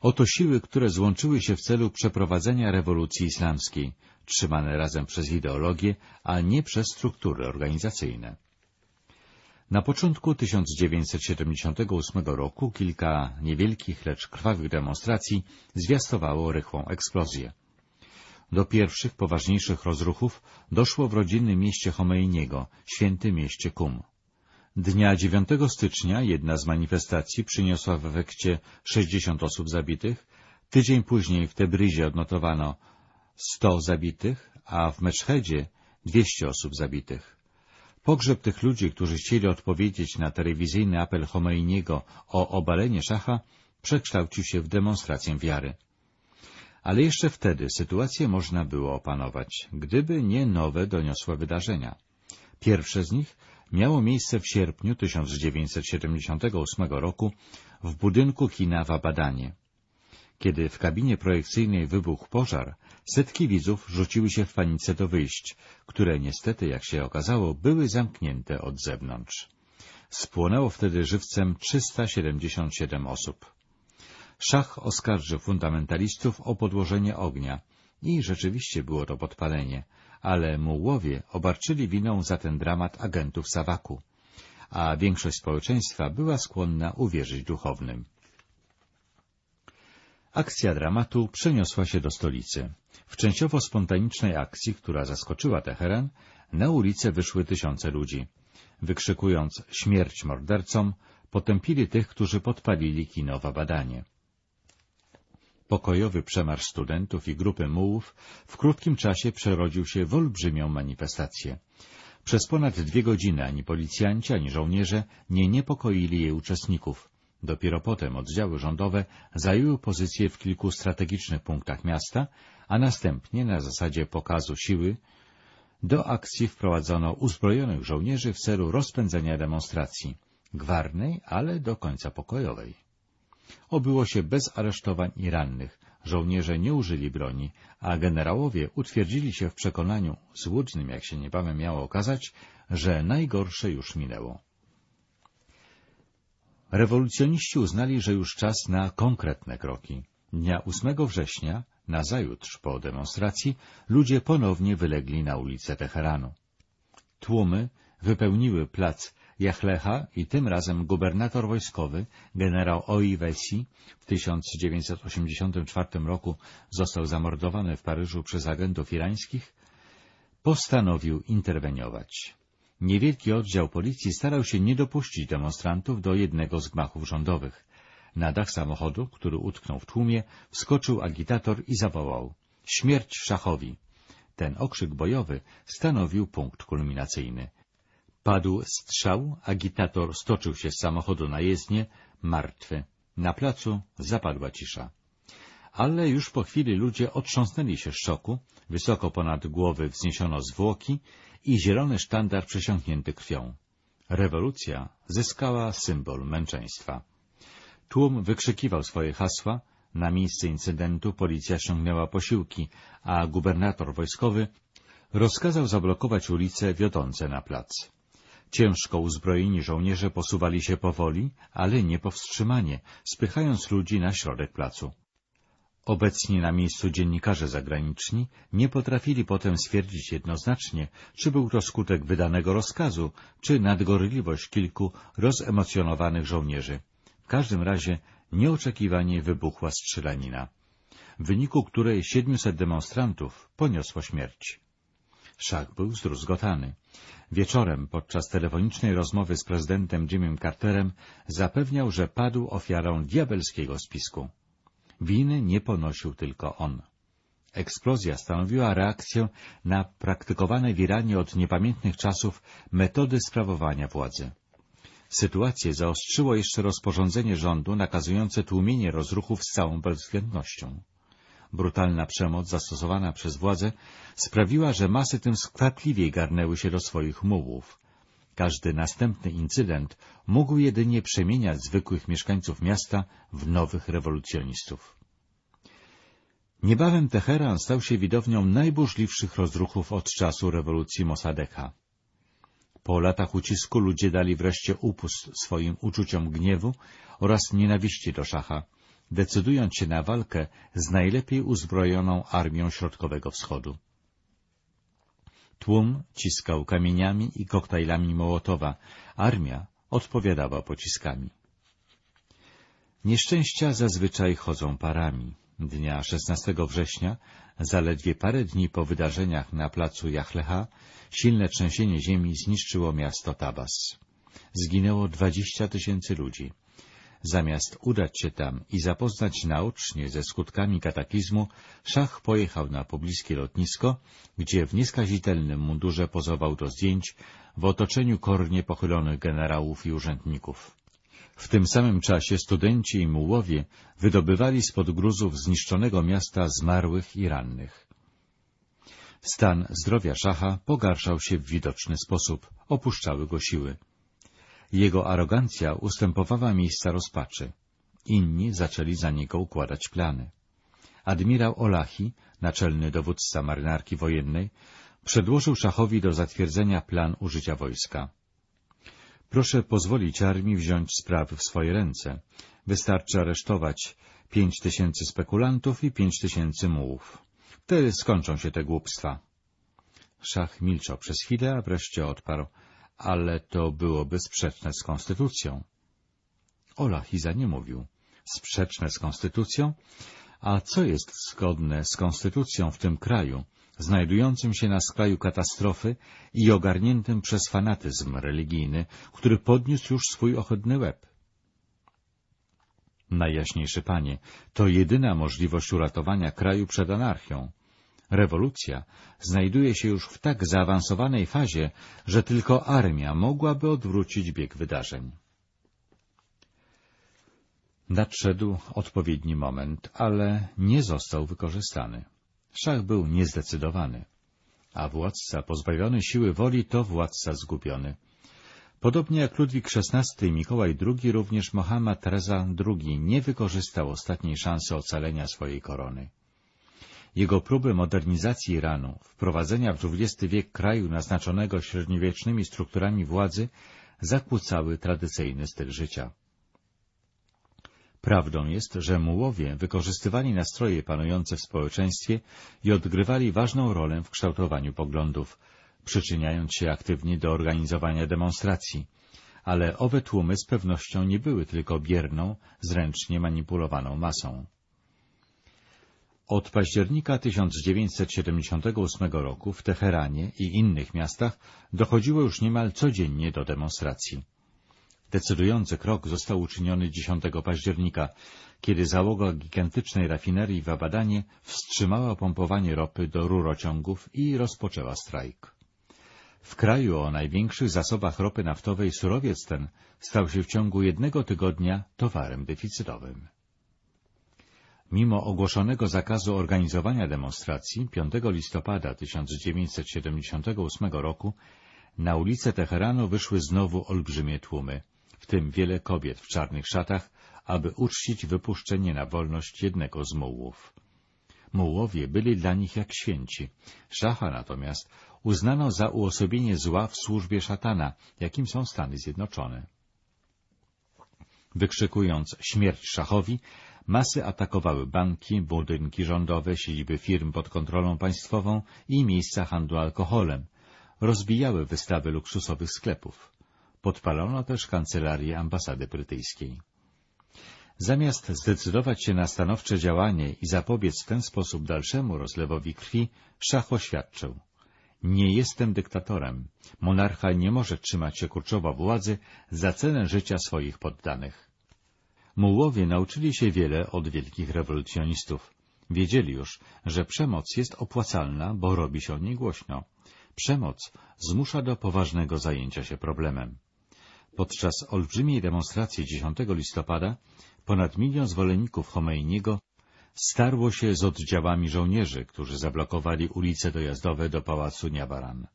Oto siły, które złączyły się w celu przeprowadzenia rewolucji islamskiej, trzymane razem przez ideologię, a nie przez struktury organizacyjne. Na początku 1978 roku kilka niewielkich, lecz krwawych demonstracji zwiastowało rychłą eksplozję. Do pierwszych, poważniejszych rozruchów doszło w rodzinnym mieście Chomeiniego, świętym mieście Kum. Dnia 9 stycznia jedna z manifestacji przyniosła w efekcie 60 osób zabitych, tydzień później w Tebryzie odnotowano 100 zabitych, a w Meczhedzie 200 osób zabitych. Pogrzeb tych ludzi, którzy chcieli odpowiedzieć na telewizyjny apel Chomeiniego o obalenie szacha, przekształcił się w demonstrację wiary. Ale jeszcze wtedy sytuację można było opanować, gdyby nie nowe doniosłe wydarzenia. Pierwsze z nich miało miejsce w sierpniu 1978 roku w budynku kina w Abadanie. Kiedy w kabinie projekcyjnej wybuchł pożar, setki widzów rzuciły się w panice do wyjść, które niestety, jak się okazało, były zamknięte od zewnątrz. Spłonęło wtedy żywcem 377 osób. Szach oskarżył fundamentalistów o podłożenie ognia i rzeczywiście było to podpalenie, ale mułowie obarczyli winą za ten dramat agentów Sawaku, a większość społeczeństwa była skłonna uwierzyć duchownym. Akcja dramatu przeniosła się do stolicy. W częściowo spontanicznej akcji, która zaskoczyła Teheran, na ulice wyszły tysiące ludzi. Wykrzykując śmierć mordercom, potępili tych, którzy podpalili kinowe badanie. Pokojowy przemarsz studentów i grupy mułów w krótkim czasie przerodził się w olbrzymią manifestację. Przez ponad dwie godziny ani policjanci, ani żołnierze nie niepokoili jej uczestników. Dopiero potem oddziały rządowe zajęły pozycje w kilku strategicznych punktach miasta, a następnie na zasadzie pokazu siły do akcji wprowadzono uzbrojonych żołnierzy w celu rozpędzenia demonstracji, gwarnej, ale do końca pokojowej. Obyło się bez aresztowań i rannych, żołnierze nie użyli broni, a generałowie utwierdzili się w przekonaniu, złudnym jak się niebawem miało okazać, że najgorsze już minęło. Rewolucjoniści uznali, że już czas na konkretne kroki. Dnia 8 września, nazajutrz po demonstracji, ludzie ponownie wylegli na ulicę Teheranu. Tłumy wypełniły plac Jachlecha i tym razem gubernator wojskowy, generał Oi Wesi, w 1984 roku został zamordowany w Paryżu przez agentów irańskich, postanowił interweniować. Niewielki oddział policji starał się nie dopuścić demonstrantów do jednego z gmachów rządowych. Na dach samochodu, który utknął w tłumie, wskoczył agitator i zawołał — śmierć szachowi! Ten okrzyk bojowy stanowił punkt kulminacyjny. Padł strzał, agitator stoczył się z samochodu na jezdnię, martwy. Na placu zapadła cisza. Ale już po chwili ludzie otrząsnęli się z szoku, wysoko ponad głowy wzniesiono zwłoki i zielony sztandar przesiąknięty krwią. Rewolucja zyskała symbol męczeństwa. Tłum wykrzykiwał swoje hasła, na miejsce incydentu policja ściągnęła posiłki, a gubernator wojskowy rozkazał zablokować ulice wiodące na plac. Ciężko uzbrojeni żołnierze posuwali się powoli, ale nie powstrzymanie, spychając ludzi na środek placu. Obecni na miejscu dziennikarze zagraniczni nie potrafili potem stwierdzić jednoznacznie, czy był to skutek wydanego rozkazu, czy nadgorliwość kilku rozemocjonowanych żołnierzy. W każdym razie nieoczekiwanie wybuchła strzelanina, w wyniku której 700 demonstrantów poniosło śmierć. Szach był zdruzgotany. Wieczorem, podczas telefonicznej rozmowy z prezydentem Jimmym Carterem, zapewniał, że padł ofiarą diabelskiego spisku. Winy nie ponosił tylko on. Eksplozja stanowiła reakcję na praktykowane w Iranie od niepamiętnych czasów metody sprawowania władzy. Sytuację zaostrzyło jeszcze rozporządzenie rządu nakazujące tłumienie rozruchów z całą bezwzględnością. Brutalna przemoc zastosowana przez władze sprawiła, że masy tym skwapliwiej garnęły się do swoich mułów. Każdy następny incydent mógł jedynie przemieniać zwykłych mieszkańców miasta w nowych rewolucjonistów. Niebawem Teheran stał się widownią najburzliwszych rozruchów od czasu rewolucji Mossadeqa. Po latach ucisku ludzie dali wreszcie upust swoim uczuciom gniewu oraz nienawiści do szacha, decydując się na walkę z najlepiej uzbrojoną armią Środkowego Wschodu. Tłum ciskał kamieniami i koktajlami Mołotowa, armia odpowiadała pociskami. Nieszczęścia zazwyczaj chodzą parami. Dnia 16 września, zaledwie parę dni po wydarzeniach na placu Jachlecha, silne trzęsienie ziemi zniszczyło miasto Tabas. Zginęło dwadzieścia tysięcy ludzi. Zamiast udać się tam i zapoznać naocznie ze skutkami kataklizmu, szach pojechał na pobliskie lotnisko, gdzie w nieskazitelnym mundurze pozował do zdjęć w otoczeniu kornie pochylonych generałów i urzędników. W tym samym czasie studenci i mułowie wydobywali spod gruzów zniszczonego miasta zmarłych i rannych. Stan zdrowia szacha pogarszał się w widoczny sposób, opuszczały go siły. Jego arogancja ustępowała miejsca rozpaczy. Inni zaczęli za niego układać plany. Admirał Olachi, naczelny dowódca marynarki wojennej, przedłożył szachowi do zatwierdzenia plan użycia wojska. Proszę pozwolić armii wziąć sprawy w swoje ręce. Wystarczy aresztować pięć tysięcy spekulantów i pięć tysięcy mułów. Wtedy skończą się te głupstwa. Szach milczał przez chwilę, a wreszcie odparł ale to byłoby sprzeczne z konstytucją. Ola Hiza nie mówił. Sprzeczne z konstytucją? A co jest zgodne z konstytucją w tym kraju, znajdującym się na skraju katastrofy i ogarniętym przez fanatyzm religijny, który podniósł już swój ohydny łeb? Najjaśniejszy Panie, to jedyna możliwość uratowania kraju przed anarchią. Rewolucja znajduje się już w tak zaawansowanej fazie, że tylko armia mogłaby odwrócić bieg wydarzeń. Nadszedł odpowiedni moment, ale nie został wykorzystany. Szach był niezdecydowany, a władca pozbawiony siły woli to władca zgubiony. Podobnie jak Ludwik XVI i Mikołaj II, również Mohammad Reza II nie wykorzystał ostatniej szansy ocalenia swojej korony. Jego próby modernizacji Iranu, wprowadzenia w XX wiek kraju naznaczonego średniowiecznymi strukturami władzy, zakłócały tradycyjny styl życia. Prawdą jest, że mułowie wykorzystywali nastroje panujące w społeczeństwie i odgrywali ważną rolę w kształtowaniu poglądów, przyczyniając się aktywnie do organizowania demonstracji, ale owe tłumy z pewnością nie były tylko bierną, zręcznie manipulowaną masą. Od października 1978 roku w Teheranie i innych miastach dochodziło już niemal codziennie do demonstracji. Decydujący krok został uczyniony 10 października, kiedy załoga gigantycznej rafinerii w Abadanie wstrzymała pompowanie ropy do rurociągów i rozpoczęła strajk. W kraju o największych zasobach ropy naftowej surowiec ten stał się w ciągu jednego tygodnia towarem deficytowym. Mimo ogłoszonego zakazu organizowania demonstracji 5 listopada 1978 roku na ulice Teheranu wyszły znowu olbrzymie tłumy, w tym wiele kobiet w czarnych szatach, aby uczcić wypuszczenie na wolność jednego z mułłów. Mułowie byli dla nich jak święci. Szacha natomiast uznano za uosobienie zła w służbie szatana, jakim są Stany Zjednoczone. Wykrzykując śmierć szachowi, masy atakowały banki, budynki rządowe, siedziby firm pod kontrolą państwową i miejsca handlu alkoholem. Rozbijały wystawy luksusowych sklepów. Podpalono też kancelarię ambasady brytyjskiej. Zamiast zdecydować się na stanowcze działanie i zapobiec w ten sposób dalszemu rozlewowi krwi, szach oświadczył. Nie jestem dyktatorem. Monarcha nie może trzymać się kurczowo władzy za cenę życia swoich poddanych. Mułowie nauczyli się wiele od wielkich rewolucjonistów. Wiedzieli już, że przemoc jest opłacalna, bo robi się o niej głośno. Przemoc zmusza do poważnego zajęcia się problemem. Podczas olbrzymiej demonstracji 10 listopada ponad milion zwolenników Chomeiniego starło się z oddziałami żołnierzy, którzy zablokowali ulice dojazdowe do pałacu Niabaran.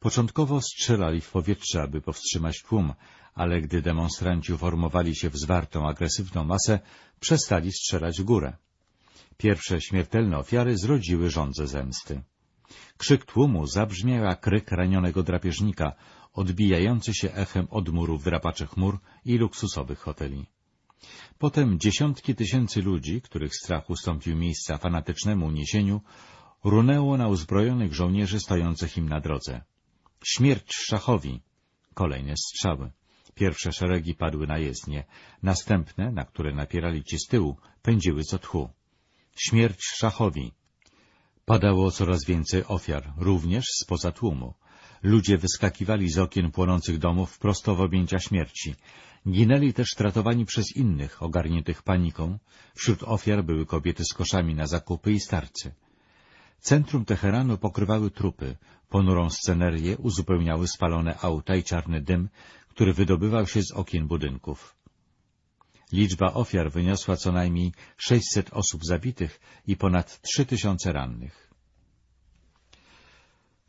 Początkowo strzelali w powietrze, aby powstrzymać tłum, ale gdy demonstranci uformowali się w zwartą, agresywną masę, przestali strzelać w górę. Pierwsze śmiertelne ofiary zrodziły żądze zemsty. Krzyk tłumu zabrzmiał jak kryk ranionego drapieżnika, odbijający się echem od murów drapaczych mur i luksusowych hoteli. Potem dziesiątki tysięcy ludzi, których strach ustąpił miejsca fanatycznemu uniesieniu, runęło na uzbrojonych żołnierzy stojących im na drodze. Śmierć szachowi! Kolejne strzały. Pierwsze szeregi padły na jezdnie, następne, na które napierali ci z tyłu, pędziły co tchu. Śmierć szachowi! Padało coraz więcej ofiar, również spoza tłumu. Ludzie wyskakiwali z okien płonących domów prosto w objęcia śmierci. Ginęli też tratowani przez innych, ogarniętych paniką. Wśród ofiar były kobiety z koszami na zakupy i starcy. Centrum Teheranu pokrywały trupy, ponurą scenerię uzupełniały spalone auta i czarny dym, który wydobywał się z okien budynków. Liczba ofiar wyniosła co najmniej 600 osób zabitych i ponad 3000 rannych.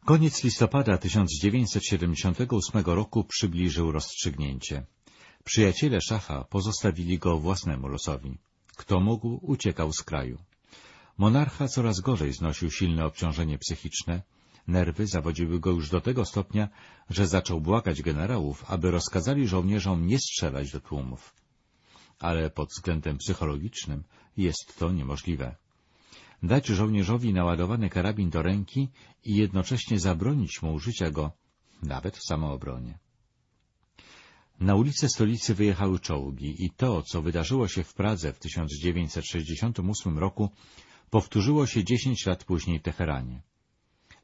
Koniec listopada 1978 roku przybliżył rozstrzygnięcie. Przyjaciele szacha pozostawili go własnemu losowi. Kto mógł, uciekał z kraju. Monarcha coraz gorzej znosił silne obciążenie psychiczne, nerwy zawodziły go już do tego stopnia, że zaczął błagać generałów, aby rozkazali żołnierzom nie strzelać do tłumów. Ale pod względem psychologicznym jest to niemożliwe. Dać żołnierzowi naładowany karabin do ręki i jednocześnie zabronić mu użycia go, nawet w samoobronie. Na ulice stolicy wyjechały czołgi i to, co wydarzyło się w Pradze w 1968 roku, powtórzyło się dziesięć lat później Teheranie.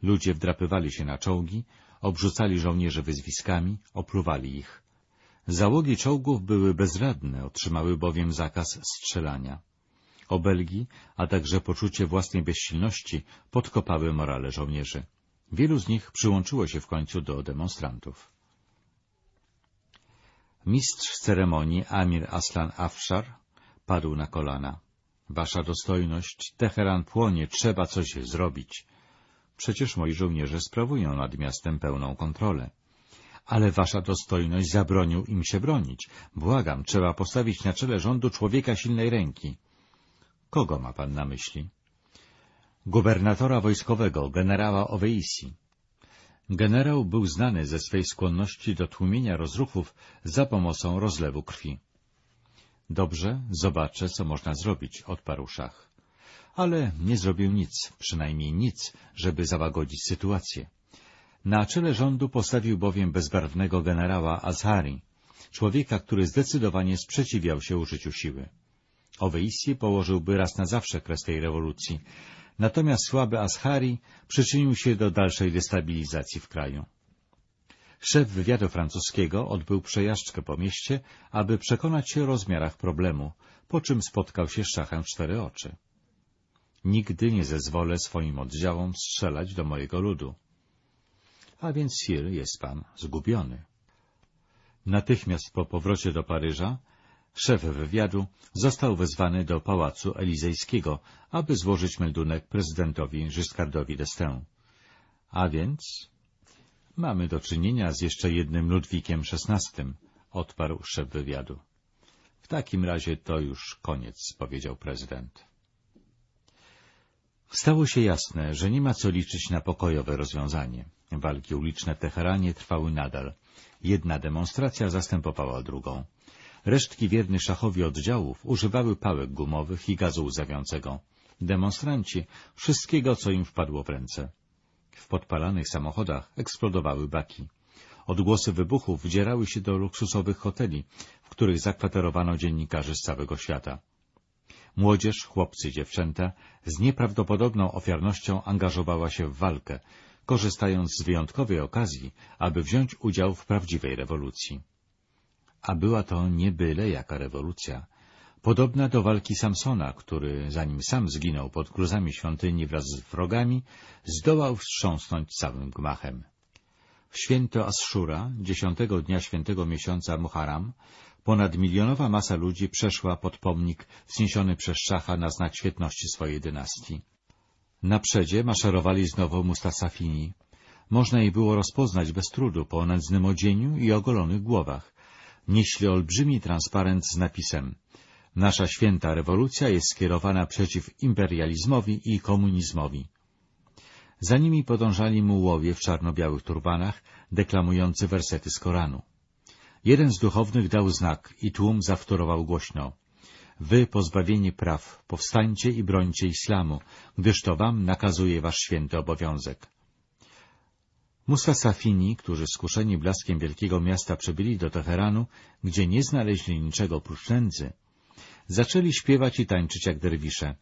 Ludzie wdrapywali się na czołgi, obrzucali żołnierzy wyzwiskami, opluwali ich. Załogi czołgów były bezradne, otrzymały bowiem zakaz strzelania. Obelgi, a także poczucie własnej bezsilności podkopały morale żołnierzy. Wielu z nich przyłączyło się w końcu do demonstrantów. Mistrz ceremonii Amir Aslan Afshar padł na kolana. Wasza dostojność, Teheran płonie, trzeba coś zrobić. Przecież moi żołnierze sprawują nad miastem pełną kontrolę. Ale wasza dostojność zabronił im się bronić. Błagam, trzeba postawić na czele rządu człowieka silnej ręki. Kogo ma pan na myśli? Gubernatora wojskowego, generała Oweisi. Generał był znany ze swej skłonności do tłumienia rozruchów za pomocą rozlewu krwi. Dobrze, zobaczę, co można zrobić, odparł szach. Ale nie zrobił nic, przynajmniej nic, żeby załagodzić sytuację. Na czele rządu postawił bowiem bezbarwnego generała Azhari, człowieka, który zdecydowanie sprzeciwiał się użyciu siły. Oweissi położyłby raz na zawsze kres tej rewolucji, natomiast słaby Ashari przyczynił się do dalszej destabilizacji w kraju. Szef wywiadu francuskiego odbył przejażdżkę po mieście, aby przekonać się o rozmiarach problemu, po czym spotkał się z szachem w cztery oczy. Nigdy nie zezwolę swoim oddziałom strzelać do mojego ludu. A więc, sir, jest pan zgubiony. Natychmiast po powrocie do Paryża szef wywiadu został wezwany do Pałacu Elizejskiego, aby złożyć meldunek prezydentowi Giscardowi d'Estaing. A więc mamy do czynienia z jeszcze jednym Ludwikiem XVI, odparł szef wywiadu. W takim razie to już koniec, powiedział prezydent. Stało się jasne, że nie ma co liczyć na pokojowe rozwiązanie. Walki uliczne w Teheranie trwały nadal. Jedna demonstracja zastępowała drugą. Resztki wiernych szachowi oddziałów używały pałek gumowych i gazu łzawiącego. Demonstranci wszystkiego, co im wpadło w ręce. W podpalanych samochodach eksplodowały baki. Odgłosy wybuchów wdzierały się do luksusowych hoteli, w których zakwaterowano dziennikarzy z całego świata. Młodzież, chłopcy i dziewczęta z nieprawdopodobną ofiarnością angażowała się w walkę, korzystając z wyjątkowej okazji, aby wziąć udział w prawdziwej rewolucji. A była to nie byle jaka rewolucja, podobna do walki Samsona, który, zanim sam zginął pod gruzami świątyni wraz z wrogami, zdołał wstrząsnąć całym gmachem. W święto Asshura, dziesiątego dnia świętego miesiąca Muharram, ponad milionowa masa ludzi przeszła pod pomnik wzniesiony przez szacha na znak świetności swojej dynastii. Na przedzie maszerowali znowu Mustasafini. Można ich było rozpoznać bez trudu po nędznym odzieniu i ogolonych głowach. Nieśli olbrzymi transparent z napisem Nasza święta rewolucja jest skierowana przeciw imperializmowi i komunizmowi. Za nimi podążali mułowie w czarno-białych turbanach, deklamujący wersety z Koranu. Jeden z duchownych dał znak i tłum zawtórował głośno. Wy, pozbawieni praw, powstańcie i brońcie islamu, gdyż to wam nakazuje wasz święty obowiązek. Musa Safini, którzy skuszeni blaskiem wielkiego miasta przybyli do Teheranu, gdzie nie znaleźli niczego oprócz nędzy, zaczęli śpiewać i tańczyć jak derwisze.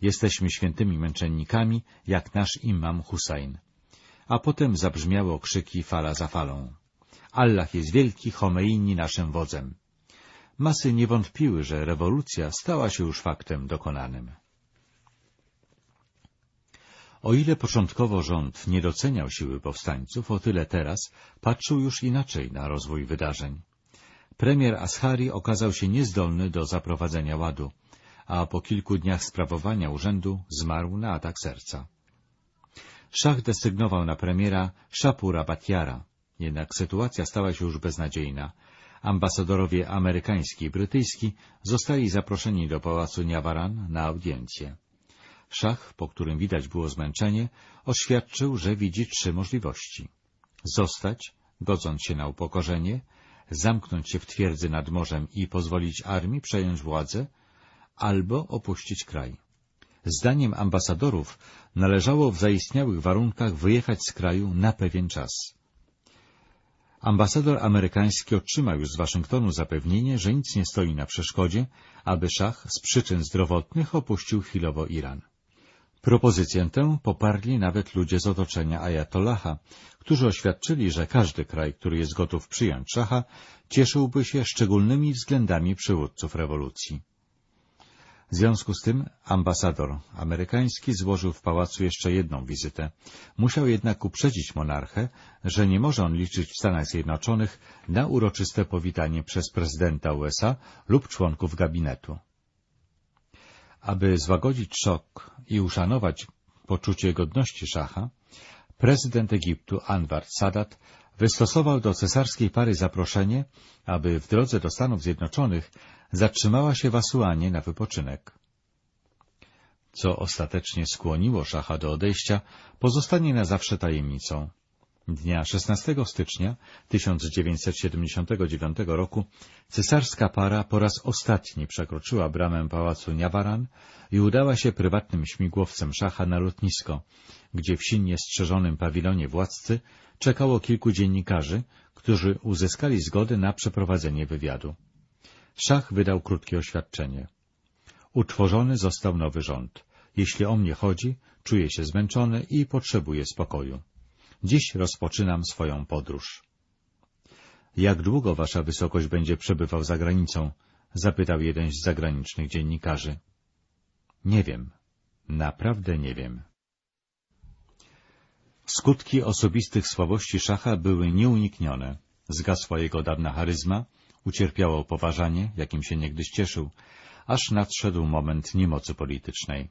Jesteśmy świętymi męczennikami, jak nasz imam Hussein. A potem zabrzmiały okrzyki fala za falą. Allah jest wielki, Homeini naszym wodzem. Masy nie wątpiły, że rewolucja stała się już faktem dokonanym. O ile początkowo rząd nie doceniał siły powstańców, o tyle teraz patrzył już inaczej na rozwój wydarzeń. Premier Ashari okazał się niezdolny do zaprowadzenia ładu, a po kilku dniach sprawowania urzędu zmarł na atak serca. Szach desygnował na premiera Shapura Batiara, jednak sytuacja stała się już beznadziejna. Ambasadorowie amerykański i brytyjski zostali zaproszeni do pałacu Niawaran na audiencję. Szach, po którym widać było zmęczenie, oświadczył, że widzi trzy możliwości. Zostać, godząc się na upokorzenie, zamknąć się w twierdzy nad morzem i pozwolić armii przejąć władzę, albo opuścić kraj. Zdaniem ambasadorów należało w zaistniałych warunkach wyjechać z kraju na pewien czas. Ambasador amerykański otrzymał już z Waszyngtonu zapewnienie, że nic nie stoi na przeszkodzie, aby szach z przyczyn zdrowotnych opuścił chwilowo Iran. Propozycję tę poparli nawet ludzie z otoczenia Ayatollaha, którzy oświadczyli, że każdy kraj, który jest gotów przyjąć szacha, cieszyłby się szczególnymi względami przywódców rewolucji. W związku z tym ambasador amerykański złożył w pałacu jeszcze jedną wizytę. Musiał jednak uprzedzić monarchę, że nie może on liczyć w Stanach Zjednoczonych na uroczyste powitanie przez prezydenta USA lub członków gabinetu. Aby złagodzić szok i uszanować poczucie godności szacha, prezydent Egiptu Anwar Sadat wystosował do cesarskiej pary zaproszenie, aby w drodze do Stanów Zjednoczonych zatrzymała się w Asuanie na wypoczynek. Co ostatecznie skłoniło szacha do odejścia, pozostanie na zawsze tajemnicą. Dnia 16 stycznia 1979 roku cesarska para po raz ostatni przekroczyła bramę pałacu Niawaran i udała się prywatnym śmigłowcem szacha na lotnisko, gdzie w silnie strzeżonym pawilonie władcy czekało kilku dziennikarzy, którzy uzyskali zgodę na przeprowadzenie wywiadu. Szach wydał krótkie oświadczenie. Utworzony został nowy rząd. Jeśli o mnie chodzi, czuję się zmęczony i potrzebuję spokoju. Dziś rozpoczynam swoją podróż. Jak długo wasza wysokość będzie przebywał za granicą? zapytał jeden z zagranicznych dziennikarzy. Nie wiem. Naprawdę nie wiem. Skutki osobistych słabości szacha były nieuniknione. Zgasła jego dawna charyzma, ucierpiało poważanie, jakim się niegdyś cieszył, aż nadszedł moment niemocy politycznej.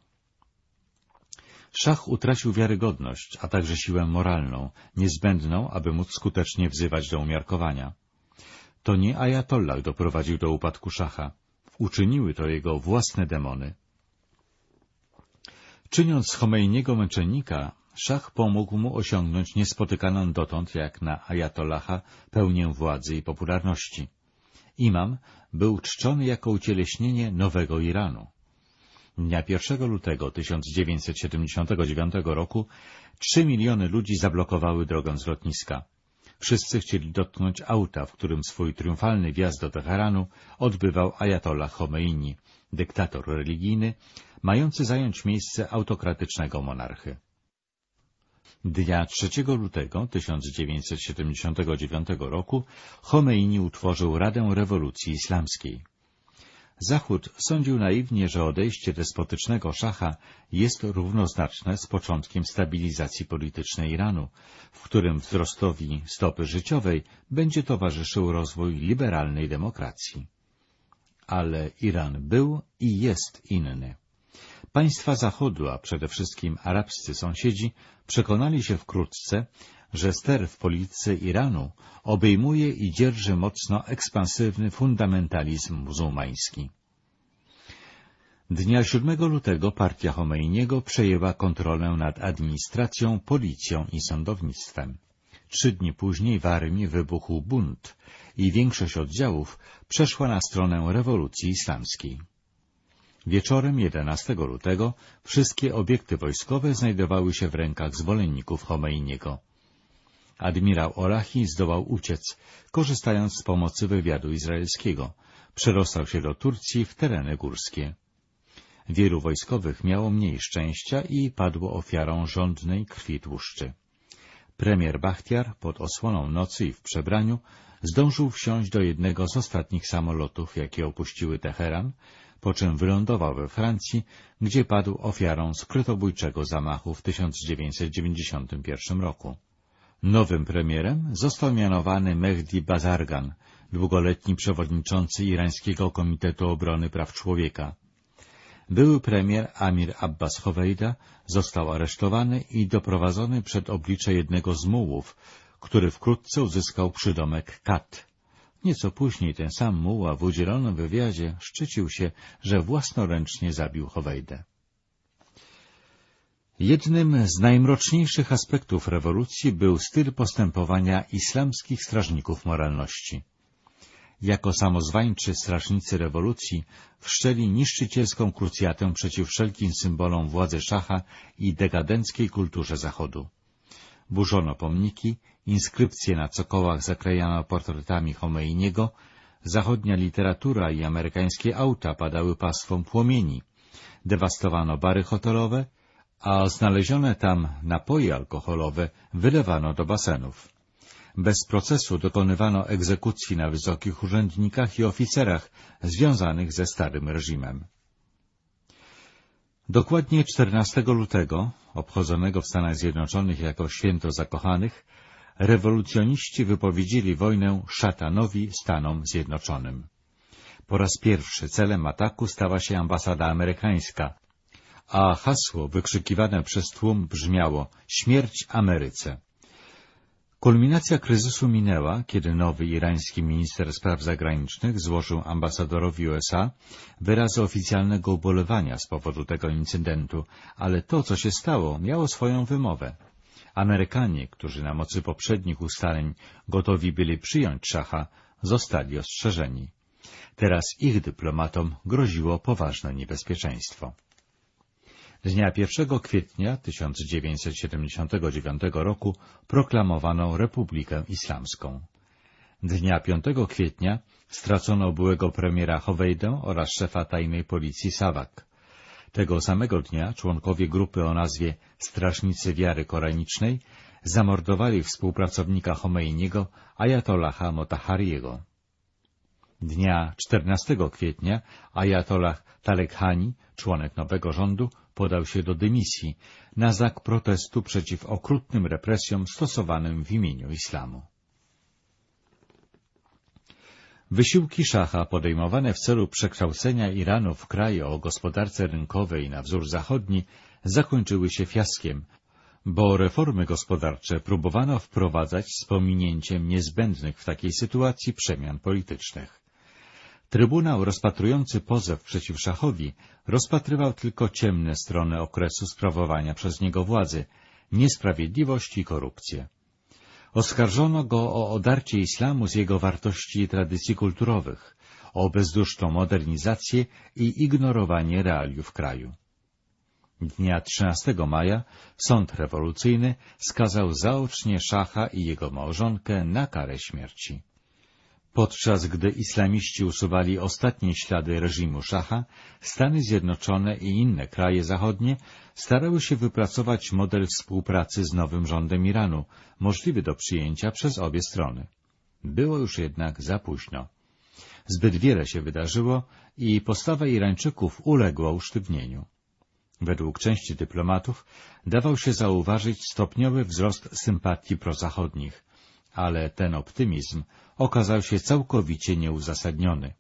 Szach utracił wiarygodność, a także siłę moralną, niezbędną, aby móc skutecznie wzywać do umiarkowania. To nie Ajatollah doprowadził do upadku szacha. Uczyniły to jego własne demony. Czyniąc Chomejniego męczennika, szach pomógł mu osiągnąć niespotykaną dotąd, jak na Ajatollaha, pełnię władzy i popularności. Imam był czczony jako ucieleśnienie nowego Iranu. Dnia 1 lutego 1979 roku trzy miliony ludzi zablokowały drogę z lotniska. Wszyscy chcieli dotknąć auta, w którym swój triumfalny wjazd do Teheranu odbywał Ayatollah Khomeini, dyktator religijny, mający zająć miejsce autokratycznego monarchy. Dnia 3 lutego 1979 roku Khomeini utworzył Radę Rewolucji Islamskiej. Zachód sądził naiwnie, że odejście despotycznego szacha jest równoznaczne z początkiem stabilizacji politycznej Iranu, w którym wzrostowi stopy życiowej będzie towarzyszył rozwój liberalnej demokracji. Ale Iran był i jest inny. Państwa Zachodu, a przede wszystkim arabscy sąsiedzi, przekonali się wkrótce, że ster w polityce Iranu obejmuje i dzierży mocno ekspansywny fundamentalizm muzułmański. Dnia 7 lutego partia Chomeiniego przejęła kontrolę nad administracją, policją i sądownictwem. Trzy dni później w armii wybuchł bunt i większość oddziałów przeszła na stronę rewolucji islamskiej. Wieczorem 11 lutego wszystkie obiekty wojskowe znajdowały się w rękach zwolenników Chomeiniego. Admirał Olachi zdołał uciec, korzystając z pomocy wywiadu izraelskiego. Przerostał się do Turcji w tereny górskie. Wielu wojskowych miało mniej szczęścia i padło ofiarą żądnej krwi tłuszczy. Premier Bachtiar pod osłoną nocy i w przebraniu zdążył wsiąść do jednego z ostatnich samolotów, jakie opuściły Teheran, po czym wylądował we Francji, gdzie padł ofiarą skrytobójczego zamachu w 1991 roku. Nowym premierem został mianowany Mehdi Bazargan, długoletni przewodniczący Irańskiego Komitetu Obrony Praw Człowieka. Były premier Amir Abbas Howejda został aresztowany i doprowadzony przed oblicze jednego z mułów, który wkrótce uzyskał przydomek Kat. Nieco później ten sam muła w udzielonym wywiadzie szczycił się, że własnoręcznie zabił Howejdę. Jednym z najmroczniejszych aspektów rewolucji był styl postępowania islamskich strażników moralności. Jako samozwańczy strażnicy rewolucji wszczęli niszczycielską krucjatę przeciw wszelkim symbolom władzy szacha i dekadenckiej kulturze Zachodu. Burzono pomniki, inskrypcje na cokołach zaklejano portretami Chomeiniego, zachodnia literatura i amerykańskie auta padały pastwą płomieni, dewastowano bary hotelowe, a znalezione tam napoje alkoholowe wylewano do basenów. Bez procesu dokonywano egzekucji na wysokich urzędnikach i oficerach związanych ze starym reżimem. Dokładnie 14 lutego, obchodzonego w Stanach Zjednoczonych jako Święto Zakochanych, rewolucjoniści wypowiedzieli wojnę szatanowi Stanom Zjednoczonym. Po raz pierwszy celem ataku stała się ambasada amerykańska, a hasło wykrzykiwane przez tłum brzmiało Śmierć Ameryce. Kulminacja kryzysu minęła, kiedy nowy irański minister spraw zagranicznych złożył ambasadorowi USA wyrazy oficjalnego ubolewania z powodu tego incydentu, ale to, co się stało, miało swoją wymowę. Amerykanie, którzy na mocy poprzednich ustaleń gotowi byli przyjąć szacha, zostali ostrzeżeni. Teraz ich dyplomatom groziło poważne niebezpieczeństwo. Dnia 1 kwietnia 1979 roku proklamowano Republikę Islamską. Dnia 5 kwietnia stracono byłego premiera Howejdę oraz szefa tajnej policji Sawak. Tego samego dnia członkowie grupy o nazwie Strażnicy Wiary Koranicznej zamordowali współpracownika Chomeiniego Ayatollaha Motahariego. Dnia 14 kwietnia Ayatollah Talekhani, członek nowego rządu, podał się do dymisji na znak protestu przeciw okrutnym represjom stosowanym w imieniu islamu. Wysiłki szacha podejmowane w celu przekształcenia Iranu w kraj o gospodarce rynkowej na wzór zachodni zakończyły się fiaskiem, bo reformy gospodarcze próbowano wprowadzać z pominięciem niezbędnych w takiej sytuacji przemian politycznych. Trybunał rozpatrujący pozew przeciw szachowi rozpatrywał tylko ciemne strony okresu sprawowania przez niego władzy, niesprawiedliwość i korupcję. Oskarżono go o odarcie islamu z jego wartości i tradycji kulturowych, o bezduszną modernizację i ignorowanie realiów kraju. Dnia 13 maja sąd rewolucyjny skazał zaocznie szacha i jego małżonkę na karę śmierci. Podczas gdy islamiści usuwali ostatnie ślady reżimu szacha, Stany Zjednoczone i inne kraje zachodnie starały się wypracować model współpracy z nowym rządem Iranu, możliwy do przyjęcia przez obie strony. Było już jednak za późno. Zbyt wiele się wydarzyło i postawa Irańczyków uległa usztywnieniu. Według części dyplomatów dawał się zauważyć stopniowy wzrost sympatii prozachodnich, ale ten optymizm okazał się całkowicie nieuzasadniony.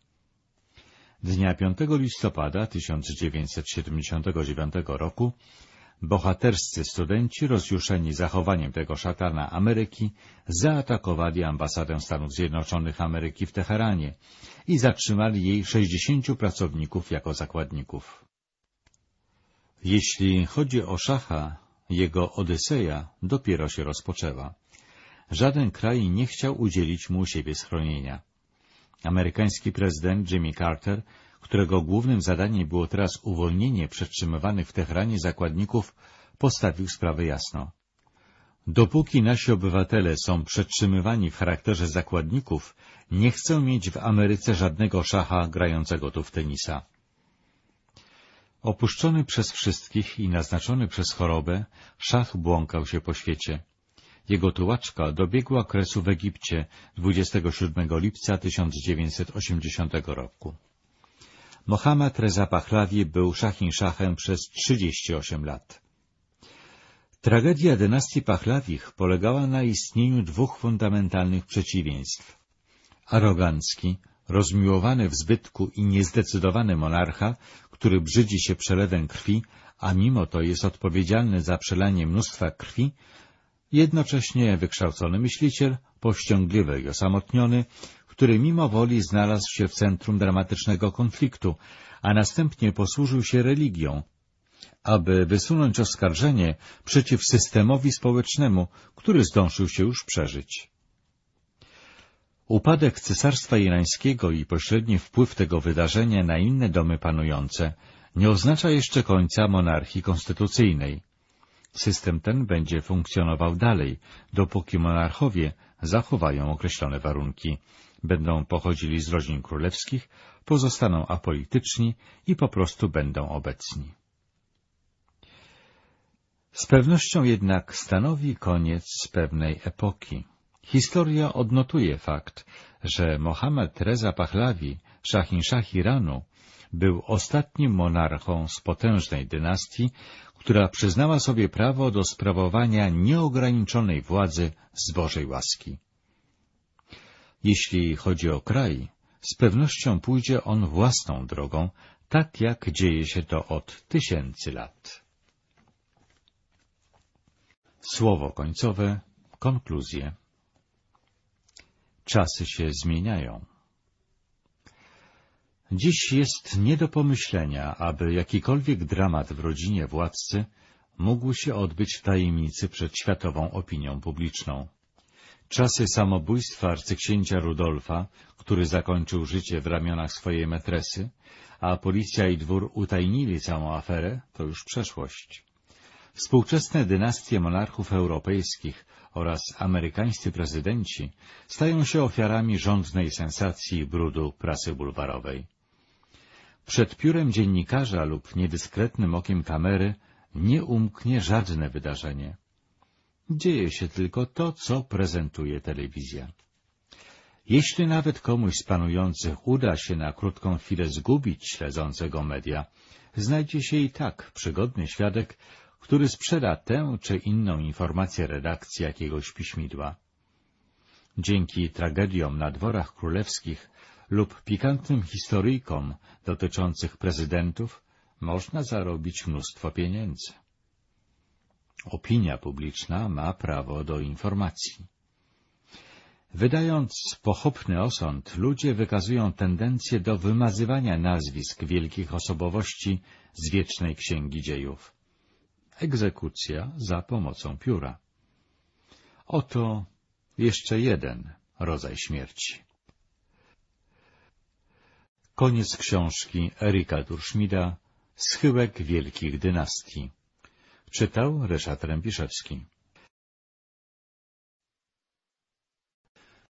Dnia 5 listopada 1979 roku bohaterscy studenci, rozjuszeni zachowaniem tego szatana Ameryki, zaatakowali ambasadę Stanów Zjednoczonych Ameryki w Teheranie i zatrzymali jej 60 pracowników jako zakładników. Jeśli chodzi o szacha, jego Odyseja dopiero się rozpoczęła. Żaden kraj nie chciał udzielić mu u siebie schronienia. Amerykański prezydent Jimmy Carter, którego głównym zadaniem było teraz uwolnienie przetrzymywanych w Teheranie zakładników, postawił sprawę jasno. Dopóki nasi obywatele są przetrzymywani w charakterze zakładników, nie chcą mieć w Ameryce żadnego szacha grającego tu w tenisa. Opuszczony przez wszystkich i naznaczony przez chorobę, szach błąkał się po świecie. Jego tułaczka dobiegła kresu w Egipcie 27 lipca 1980 roku. Mohammad Reza Pahlavi był szachin szachem przez 38 lat. Tragedia dynastii Pachlawich polegała na istnieniu dwóch fundamentalnych przeciwieństw. Arogancki, rozmiłowany w zbytku i niezdecydowany monarcha, który brzydzi się przelewem krwi, a mimo to jest odpowiedzialny za przelanie mnóstwa krwi, jednocześnie wykształcony myśliciel, powściągliwy i osamotniony, który mimo woli znalazł się w centrum dramatycznego konfliktu, a następnie posłużył się religią, aby wysunąć oskarżenie przeciw systemowi społecznemu, który zdążył się już przeżyć. Upadek Cesarstwa Irańskiego i pośredni wpływ tego wydarzenia na inne domy panujące nie oznacza jeszcze końca monarchii konstytucyjnej. System ten będzie funkcjonował dalej, dopóki monarchowie zachowają określone warunki. Będą pochodzili z rodzin królewskich, pozostaną apolityczni i po prostu będą obecni. Z pewnością jednak stanowi koniec pewnej epoki. Historia odnotuje fakt, że Mohamed Reza Pahlavi, szachin szach Iranu, był ostatnim monarchą z potężnej dynastii, która przyznała sobie prawo do sprawowania nieograniczonej władzy z Bożej łaski. Jeśli chodzi o kraj, z pewnością pójdzie on własną drogą, tak jak dzieje się to od tysięcy lat. Słowo końcowe, konkluzje. Czasy się zmieniają. Dziś jest nie do pomyślenia, aby jakikolwiek dramat w rodzinie władcy mógł się odbyć w tajemnicy przed światową opinią publiczną. Czasy samobójstwa arcyksięcia Rudolfa, który zakończył życie w ramionach swojej metresy, a policja i dwór utajnili całą aferę, to już przeszłość. Współczesne dynastie monarchów europejskich oraz amerykańscy prezydenci stają się ofiarami rządnej sensacji i brudu prasy bulwarowej. Przed piórem dziennikarza lub niedyskretnym okiem kamery nie umknie żadne wydarzenie. Dzieje się tylko to, co prezentuje telewizja. Jeśli nawet komuś z panujących uda się na krótką chwilę zgubić śledzącego media, znajdzie się i tak przygodny świadek, który sprzeda tę czy inną informację redakcji jakiegoś piśmidła. Dzięki tragediom na dworach królewskich lub pikantnym historyjkom dotyczących prezydentów można zarobić mnóstwo pieniędzy. Opinia publiczna ma prawo do informacji. Wydając pochopny osąd, ludzie wykazują tendencję do wymazywania nazwisk wielkich osobowości z wiecznej księgi dziejów. Egzekucja za pomocą pióra. Oto jeszcze jeden rodzaj śmierci. Koniec książki Erika Durszmida Schyłek wielkich dynastii. Czytał Ryszard Rębiszewski.